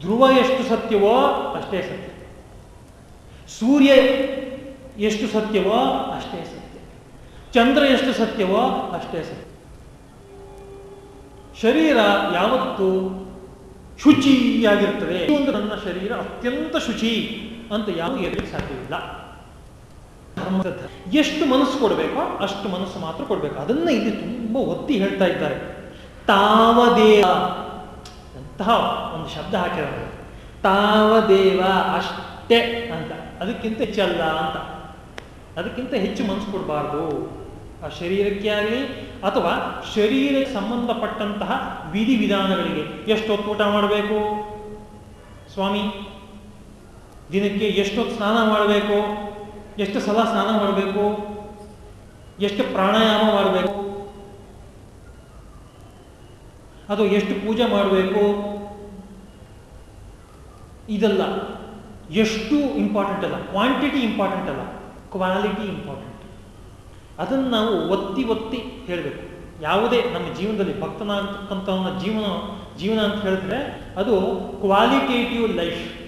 ಧ್ರುವ ಎಷ್ಟು ಸತ್ಯವೋ ಅಷ್ಟೇ ಸತ್ಯ. ಸೂರ್ಯ ಎಷ್ಟು ಸತ್ಯವೋ ಅಷ್ಟೇ ಸತ್ಯ. ಚಂದ್ರ ಎಷ್ಟು ಸತ್ಯವೋ ಅಷ್ಟೇ ಸತ್ಯ. ಶರೀರ ಯಾವತ್ತು ಶುಚಿಯಾಗಿರ್ತದೆ ಒಂದು ನನ್ನ ಶರೀರ ಅತ್ಯಂತ ಶುಚಿ ಅಂತ ಯಾವ ಇರಲಿಕ್ಕೆ ಸಾಧ್ಯವಿಲ್ಲ. ಎಷ್ಟು ಮನಸ್ಸು ಕೊಡಬೇಕೋ ಅಷ್ಟು ಮನಸ್ಸು ಮಾತ್ರ ಕೊಡಬೇಕು. ಅದನ್ನ ಇಲ್ಲಿ ತುಂಬಾ ಒತ್ತಿ ಹೇಳ್ತಾ ಇದ್ದಾರೆ. ತಾವದೇವ ಅಂತಹ ಒಂದು ಶಬ್ದ ಹಾಕಿರೋದು. ತಾವದೇವ ಅಷ್ಟೇ ಅಂತ. ಅದಕ್ಕಿಂತ ಹೆಚ್ಚಲ್ಲ ಅಂತ. ಅದಕ್ಕಿಂತ ಹೆಚ್ಚು ಮನಸ್ಸು ಕೊಡಬಾರ್ದು. ಆ ಶರೀರಕ್ಕೆ ಆಗಲಿ ಅಥವಾ ಶರೀರಕ್ಕೆ ಸಂಬಂಧಪಟ್ಟಂತಹ ವಿಧಿವಿಧಾನಗಳಿಗೆ ಎಷ್ಟೊತ್ತು ಊಟ ಮಾಡಬೇಕು? ಸ್ವಾಮಿ, ದಿನಕ್ಕೆ ಎಷ್ಟೊತ್ತು ಸ್ನಾನ ಮಾಡಬೇಕು? ಎಷ್ಟು ಸಲ ಸ್ನಾನ ಮಾಡಬೇಕು? ಎಷ್ಟು ಪ್ರಾಣಾಯಾಮ ಮಾಡಬೇಕು? ಅದು ಎಷ್ಟು ಪೂಜೆ ಮಾಡಬೇಕು? ಇದಲ್ಲ. ಎಷ್ಟು ಇಂಪಾರ್ಟೆಂಟ್ ಅಲ್ಲ. ಕ್ವಾಂಟಿಟಿ ಇಂಪಾರ್ಟೆಂಟ್ ಅಲ್ಲ. ಕ್ವಾಲಿಟಿ ಇಂಪಾರ್ಟೆಂಟ್ ಅದನ್ನು ನಾವು ಒತ್ತಿ ಒತ್ತಿ ಹೇಳಬೇಕು. ಯಾವುದೇ ನಮ್ಮ ಜೀವನದಲ್ಲಿ ಭಕ್ತನ ಜೀವನ ಜೀವನ ಅಂತ ಹೇಳಿದ್ರೆ ಅದು ಕ್ವಾಲಿಟೇಟಿವ್ ಲೈಫ್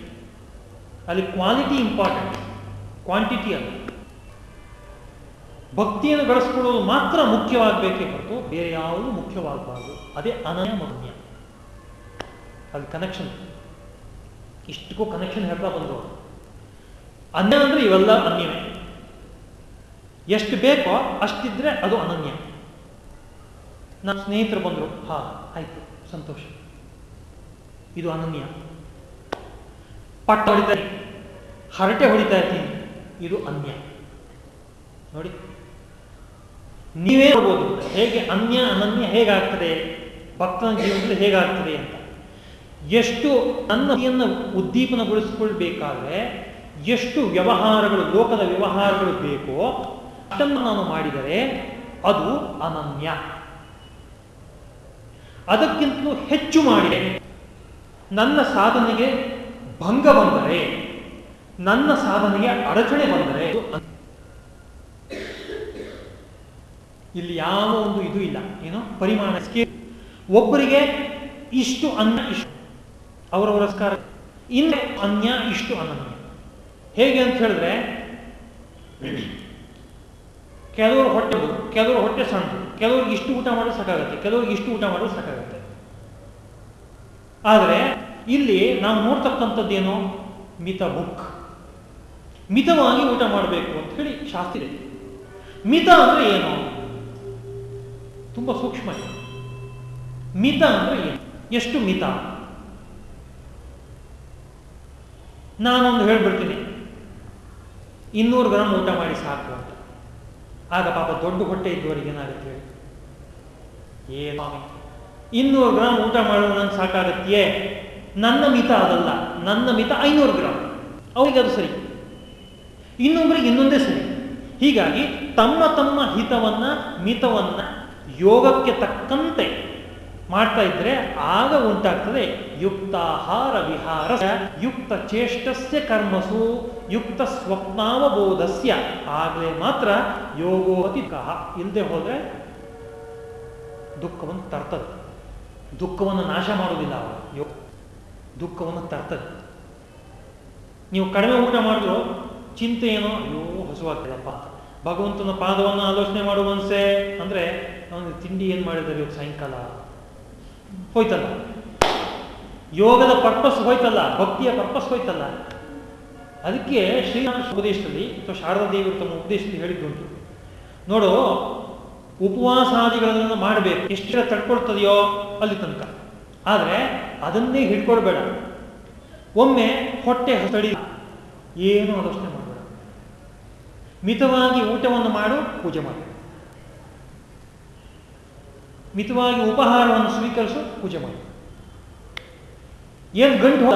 ಅಲ್ಲಿ ಕ್ವಾಲಿಟಿ ಇಂಪಾರ್ಟೆಂಟ್ ಕ್ವಾಂಟಿಟಿ ಅಲ್ಲ. ಭಕ್ತಿಯನ್ನು ಬೆಳೆಸ್ಕೊಳ್ಳೋದು ಮಾತ್ರ ಮುಖ್ಯವಾಗಬೇಕೇ ಹೊರತು ಬೇರೆ ಯಾವುದು ಮುಖ್ಯವಾಗಬಾರ್ದು. ಅದೇ ಅನನ್ಯ ಅಲ್ಲಿ ಕನೆಕ್ಷನ್ ಇಷ್ಟಕ್ಕೂ ಕನೆಕ್ಷನ್ ಹೇಳ್ತಾ ಬಂದರು. ಅನ್ಯ ಅಂದರೆ ಇವೆಲ್ಲ ಅನ್ಯವೇ. ಎಷ್ಟು ಬೇಕೋ ಅಷ್ಟಿದ್ರೆ ಅದು ಅನನ್ಯ. ನಮ್ಮ ಸ್ನೇಹಿತರು ಬಂದರು, ಹಾ, ಆಯ್ತು, ಸಂತೋಷ. ಇದು ಅನನ್ಯ. ಪಟ್ಟ ಹೊಡಿತಾ ಹರಟೆ ಹೊಡಿತಾ ಇರ್ತೀನಿ. ಇದು ಅನ್ಯ. ನೋಡಿ. ನೀವೇ ನೋಡ್ಬೋದು, ಹೇಗೆ ಅನ್ಯ ಅನನ್ಯ ಹೇಗಾಗ್ತದೆ? ಭಕ್ತನ ಜೀವನದಲ್ಲಿ ಹೇಗಾಗ್ತದೆ ಅಂತ. ಎಷ್ಟು ನನ್ನನ್ನು ಉದ್ದೀಪನಗೊಳಿಸಿಕೊಳ್ಬೇಕಾದ್ರೆ ಎಷ್ಟು ವ್ಯವಹಾರಗಳು, ಲೋಕದ ವ್ಯವಹಾರಗಳು ಬೇಕೋ ಅಷ್ಟನ್ನು ನಾನು ಮಾಡಿದರೆ ಅದು ಅನನ್ಯ. ಅದಕ್ಕಿಂತಲೂ ಹೆಚ್ಚು ಮಾಡಿದೆ. ನನ್ನ ಸಾಧನೆಗೆ ಭಂಗ ಬಂದರೆ, ನನ್ನ ಸಾಧನೆಗೆ ಅಡಚಣೆ ಬಂದರೆ ಇಲ್ಲಿ ಯಾವ ಒಂದು ಇದು ಇಲ್ಲ. ಏನು? ಪರಿಮಾಣಕ್ಕೆ ಒಬ್ಬರಿಗೆ ಇಷ್ಟು ಅನ್ನ ಇಷ್ಟು. ಅವರವರಸ್ಕಾರ ಇನ್ನು ಅನ್ಯ ಇಷ್ಟು ಅನನ್ಯ. ಹೇಗೆ ಅಂತ ಹೇಳಿದ್ರೆ ಕೆಲವರು ಹೊಟ್ಟೆ ಕೆಲವರು ಹೊಟ್ಟೆ ಸಣ್ಣ ಕೆಲವ್ರಿಗೆ ಇಷ್ಟು ಊಟ ಮಾಡೋದು ಸಾಕಾಗುತ್ತೆ. ಕೆಲವ್ರಿಗೆ ಇಷ್ಟು ಊಟ ಮಾಡೋದು ಸಾಕಾಗುತ್ತೆ. ಆದರೆ ಇಲ್ಲಿ ನಾವು ನೋಡ್ತಕ್ಕಂಥದ್ದೇನು? ಮಿತ ಬುಕ್. ಮಿತವಾಗಿ ಊಟ ಮಾಡಬೇಕು ಅಂತ ಹೇಳಿ ಶಾಸ್ತ್ರ ಇದೆ. ಮಿತ ಅಂದ್ರೆ ಏನು? ತುಂಬ ಸೂಕ್ಷ್ಮ ಮಿತ ಅಂದ್ರೆ ಏನು? ಎಷ್ಟು ಮಿತ? ನಾನೊಂದು ಹೇಳ್ಬಿಡ್ತೀನಿ. ಇನ್ನೂರು ಗ್ರಾಮ್ ಊಟ ಮಾಡಿ ಸಾಕು ಅಂತ. ಆಗ ಪಾಪ ದೊಡ್ಡ ಹೊಟ್ಟೆ ಇದ್ದವರಿಗೆ ಏನಾಗುತ್ತೆ ಹೇಳಿ? ಏನು ಇನ್ನೂರು ಗ್ರಾಮ್ ಊಟ ಮಾಡೋದು ನಂಗೆ ಸಾಕಾಗತ್ತೆಯೇ? ನನ್ನ ಮಿತ ಅದಲ್ಲ. ನನ್ನ ಮಿತ ಐನೂರು ಗ್ರಾಮ್ ಅವರಿಗೆ ಅದು ಸರಿ. ಇನ್ನೊಬ್ಬರಿಗೆ ಇನ್ನೊಂದೇ ಸರಿ. ಹೀಗಾಗಿ ತಮ್ಮ ತಮ್ಮ ಹಿತವನ್ನ, ಮಿತವನ್ನ ಯೋಗಕ್ಕೆ ತಕ್ಕಂತೆ ಮಾಡ್ತಾ ಇದ್ರೆ ಆಗ ಉಂಟಾಗ್ತದೆ ಯುಕ್ತಾಹಾರ ವಿಹಾರ ಯುಕ್ತ ಚೇಷ್ಟಸ್ಯ ಕರ್ಮಸು, ಯುಕ್ತ ಸ್ವಪ್ನಾವಬೋಧಸ್ಯ. ಆಗಲೇ ಮಾತ್ರ ಯೋಗೋತಿ ಕಹ ಇಲ್ಲದೆ ಹೋದರೆ ದುಃಖವನ್ನು ತರ್ತದೆ. ದುಃಖವನ್ನು ನಾಶ ಮಾಡುವುದಿಲ್ಲ ಅವರು. ಯೋಗ ದುಃಖವನ್ನು ತರ್ತದೆ. ನೀವು ಕಡಿಮೆ ಊಟ ಮಾಡಿದ್ರು ಚಿಂತೆ ಏನೋ, ಅಯ್ಯೋ, ಹಸುವಾಗ್ತದಪ್ಪ. ಭಗವಂತನ ಪಾದವನ್ನು ಆಲೋಚನೆ ಮಾಡುವ ಮನಸ್ಸೆ ಅಂದ್ರೆ ಅವನಿಗೆ ತಿಂಡಿ ಏನು ಮಾಡಿದ್ದಾರೆ ಸಾಯಂಕಾಲ? ಹೋಯ್ತಲ್ಲ. ಯೋಗದ ಪರ್ಪಸ್ ಹೋಯ್ತಲ್ಲ, ಭಕ್ತಿಯ ಪರ್ಪಸ್ ಹೋಯ್ತಲ್ಲ. ಅದಕ್ಕೆ ಶ್ರೀರಾಮ ಉಪದೇಶದಲ್ಲಿ ಅಥವಾ ಶಾರದಾ ದೇವರು ತಮ್ಮ ಉಪದೇಶದಲ್ಲಿ ಹೇಳಿದ್ದುಂಟು ನೋಡು, ಉಪವಾಸಾದಿಗಳನ್ನು ಮಾಡಬೇಕು. ಎಷ್ಟು ತಡ್ಕೊಳ್ತದೆಯೋ ಅಲ್ಲಿ ತನಕ. ಆದರೆ ಅದನ್ನೇ ಹಿಡ್ಕೊಳ್ಬೇಡ. ಒಮ್ಮೆ ಹೊಟ್ಟೆ ತಡಿ ಏನು ಆಲೋಚನೆ ಮಾಡಬೇಡ. ಮಿತವಾಗಿ ಊಟವನ್ನು ಮಾಡು, ಪೂಜೆ ಮಾಡು. ಮಿತವಾಗಿ ಉಪಹಾರವನ್ನು ಸ್ವೀಕರಿಸು, ಪೂಜೆ ಮಾಡು. ಏನು ಗಂಟು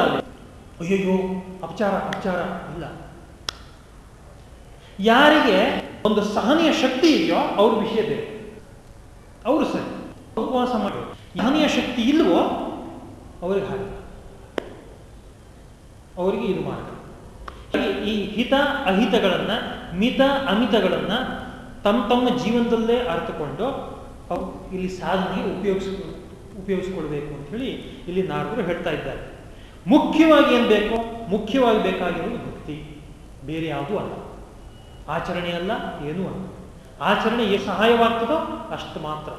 ಅಯ್ಯೋ ಅಪಚಾರ ಅಪಚಾರ, ಇಲ್ಲ. ಯಾರಿಗೆ ಒಂದು ಸಹನೆಯ ಶಕ್ತಿ ಇದೆಯೋ ಅವ್ರ ವಿಷಯ ಬೇರೆ. ಅವರು ಸರಿ. ಉಪವಾಸ ಮಾಡಿ. ಸಹನೆಯ ಶಕ್ತಿ ಇಲ್ವೋ, ಅವ್ರಿಗೆ ಹಾಗೆ. ಅವರಿಗೆ ಇದು ಈ ಹಿತ, ಅಹಿತಗಳನ್ನ, ಮಿತ, ಅಮಿತಗಳನ್ನ ತಮ್ಮ ತಮ್ಮ ಜೀವನದಲ್ಲೇ ಅರ್ಥಕೊಂಡು ಅವು ಇಲ್ಲಿ ಸಾಧನೆಗೆ ಉಪಯೋಗಿಸ್ ಉಪಯೋಗಿಸ್ಕೊಳ್ಬೇಕು ಅಂತ ಹೇಳಿ ಇಲ್ಲಿ ನಾರದರು ಹೇಳ್ತಾ ಇದ್ದಾರೆ. ಮುಖ್ಯವಾಗಿ ಏನು ಬೇಕೋ? ಮುಖ್ಯವಾಗಿ ಬೇಕಾಗಿರೋದು ಭಕ್ತಿ. ಬೇರೆ ಯಾವುದೂ ಅಲ್ಲ. ಆಚರಣೆ ಅಲ್ಲ, ಏನೂ ಅಲ್ಲ. ಆಚರಣೆ ಎಷ್ಟು ಸಹಾಯವಾಗ್ತದೋ ಅಷ್ಟು ಮಾತ್ರ.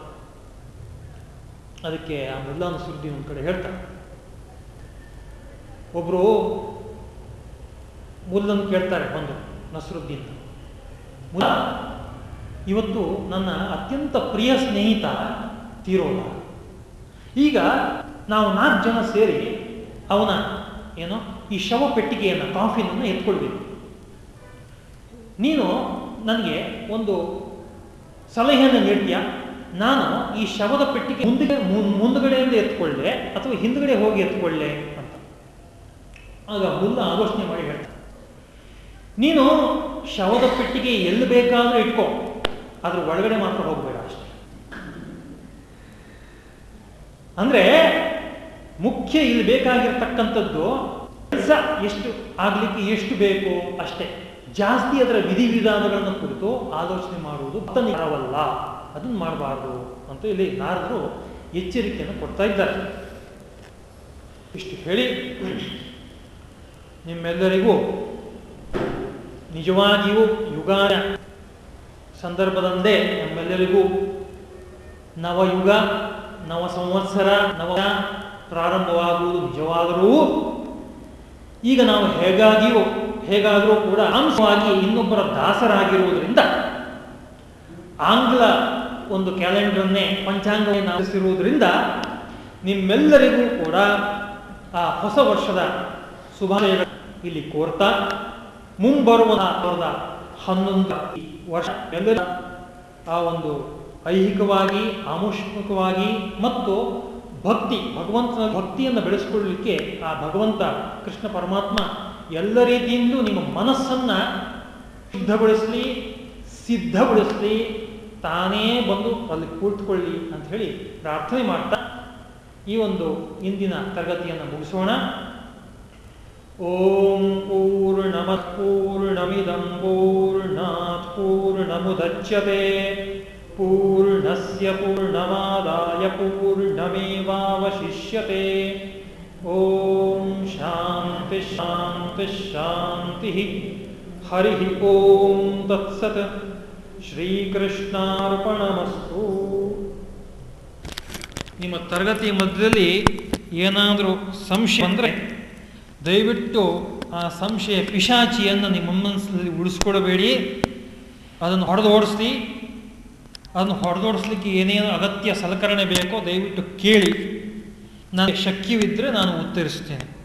ಅದಕ್ಕೆ ಆ ಮುಲ್ಲಾನ ಸುದ್ದಿ ಒಂದು ಕಡೆ ಹೇಳ್ತಾರೆ. ಒಬ್ಬರು ಮುಲ್ಲನ್ನು ಕೇಳ್ತಾರೆ ಒಂದು ನಸರುದ್ದೀನ್ ಮುಲ್ಲ ಇವತ್ತು ನನ್ನ ಅತ್ಯಂತ ಪ್ರಿಯ ಸ್ನೇಹಿತ ತೀರೋದ ಈಗ ನಾವು ನಾಲ್ಕು ಜನ ಸೇರಿ ಅವನ ಏನು, ಈ ಶವ ಪೆಟ್ಟಿಗೆಯನ್ನು ಕಾಫಿನನ್ನು ಎತ್ಕೊಳ್ಬೇಕು. ನೀನು ನನಗೆ ಒಂದು ಸಲಹೆಯನ್ನು ನೀಡ್ತೀಯ ನಾನು ಈ ಶವದ ಪೆಟ್ಟಿಗೆ ಮುಂದೆ ಮುಂದುಗಡೆಯಿಂದ ಎತ್ಕೊಳ್ಳೆ ಅಥವಾ ಹಿಂದ್ಗಡೆ ಹೋಗಿ ಎತ್ಕೊಳ್ಳೆ ಅಂತ. ಆಗ ಮುಲ್ಲ ಆಲೋಚನೆ ಮಾಡಿ ಹೇಳ್ತಾನೆ. ನೀನು ಶವದ ಪೆಟ್ಟಿಗೆ ಎಲ್ಲಿ ಬೇಕಾದರೂ ಇಟ್ಕೋ. ಅದ್ರ ಒಳಗಡೆ ಮಾತ್ರ ಹೋಗಬೇಡ ಅಷ್ಟೇ. ಅಂದ್ರೆ ಮುಖ್ಯ ಇಲ್ಲಿ ಬೇಕಾಗಿರ್ತಕ್ಕಂಥದ್ದು ಕೆಲಸ ಎಷ್ಟು ಆಗಲಿಕ್ಕೆ ಎಷ್ಟು ಬೇಕು ಅಷ್ಟೇ. ಜಾಸ್ತಿ ಅದರ ವಿಧಿವಿಧಾನಗಳನ್ನು ಕುರಿತು ಆಲೋಚನೆ ಮಾಡುವುದು ಭಕ್ತನಿಕರವಲ್ಲ ಅದನ್ನು ಮಾಡಬಾರ್ದು ಅಂತ ಇಲ್ಲಿ ನಾರದರು ಎಚ್ಚರಿಕೆಯನ್ನು ಕೊಡ್ತಾ ಇದ್ದಾರೆ. ಇಷ್ಟು ಹೇಳಿ. ನಿಮ್ಮೆಲ್ಲರಿಗೂ ನಿಜವಾಗಿಯೂ ಯುಗಾನ ಸಂದರ್ಭದಂದೇ ನಮ್ಮೆಲ್ಲರಿಗೂ ನವಯುಗ ನವ ಸಂವತ್ಸರ ನವ ಪ್ರಾರಂಭವಾಗುವುದು ನಿಜವಾದರೂ ಈಗ ನಾವು ಹೇಗಾಗಿಯೂ, ಹೇಗಾದರೂ ಕೂಡ ಅಂಶವಾಗಿ ಇನ್ನೊಬ್ಬರ ದಾಸರಾಗಿರುವುದರಿಂದ ಆಂಗ್ಲ ಒಂದು ಕ್ಯಾಲೆಂಡರನ್ನೇ ಪಂಚಾಂಗವನ್ನು ಆರಿಸಿರುವುದರಿಂದ ನಿಮ್ಮೆಲ್ಲರಿಗೂ ಕೂಡ ಆ ಹೊಸ ವರ್ಷದ ಶುಭಾಶಯಗಳು ಇಲ್ಲಿ ಕೋರ್ತಾ ಮುಂಬರುವ ಹನ್ನೊಂದು. ವರ್ಷ ಎಲ್ಲರ ಆ ಒಂದು ಐಹಿಕವಾಗಿ ಆಮುಷ್ಮಿಕವಾಗಿ ಮತ್ತು ಭಕ್ತಿ, ಭಗವಂತನ ಭಕ್ತಿಯನ್ನು ಬೆಳೆಸಿಕೊಳ್ಳಲಿಕ್ಕೆ ಆ ಭಗವಂತ, ಕೃಷ್ಣ ಪರಮಾತ್ಮ ಎಲ್ಲ ರೀತಿಯಿಂದಲೂ ನಿಮ್ಮ ಮನಸ್ಸನ್ನು ಶುದ್ಧಗೊಳಿಸಲಿ, ಸಿದ್ಧಗೊಳಿಸಲಿ, ತಾನೇ ಬಂದು ಅಲ್ಲಿ ಕೂತ್ಕೊಳ್ಳಿ ಅಂತ ಹೇಳಿ ಪ್ರಾರ್ಥನೆ ಮಾಡ್ತಾ ಈ ಒಂದು ಇಂದಿನ ತರಗತಿಯನ್ನು ಮುಗಿಸೋಣ. ಪೂರ್ಣಮಿದಂ ಪೂರ್ಣಾತ್ ಪೂರ್ಣಮುದಚ್ಯತೆ ಪೂರ್ಣಸ್ಯ ಪೂರ್ಣಮಾದಾಯ ಪೂರ್ಣಮೇವಾವಶಿಷ್ಯತೆ ಓಂ ಶಾಂತಿ ಶಾಂತಿ ಶಾಂತಿ ಹರಿ ಓಂ ತತ್ಸತ್ ಶ್ರೀಕೃಷ್ಣಾರ್ಪಣಮಸ್ತು ನಿಮ್ಮ ತರಗತಿ ಮಧ್ಯದಲ್ಲಿ ಏನಾದರೂ ಸಂಶಯ ಅಂದರೆ ದಯವಿಟ್ಟು ಆ ಸಂಶಯ ಪಿಶಾಚಿಯನ್ನು ನಿಮ್ಮ ಮನಸ್ಸಿನಲ್ಲಿ ಉಳಿಸ್ಕೊಡಬೇಡಿ. ಅದನ್ನು ಹೊಡೆದೋಡಿಸ್ಲಿ. ಅದನ್ನು ಹೊಡೆದೋಡಿಸ್ಲಿಕ್ಕೆ ಏನೇನು ಅಗತ್ಯ ಸಲಕರಣೆ ಬೇಕೋ ದಯವಿಟ್ಟು ಕೇಳಿ. ನನಗೆ ಶಕ್ಯವಿದ್ದರೆ ನಾನು ಉತ್ತರಿಸ್ತೇನೆ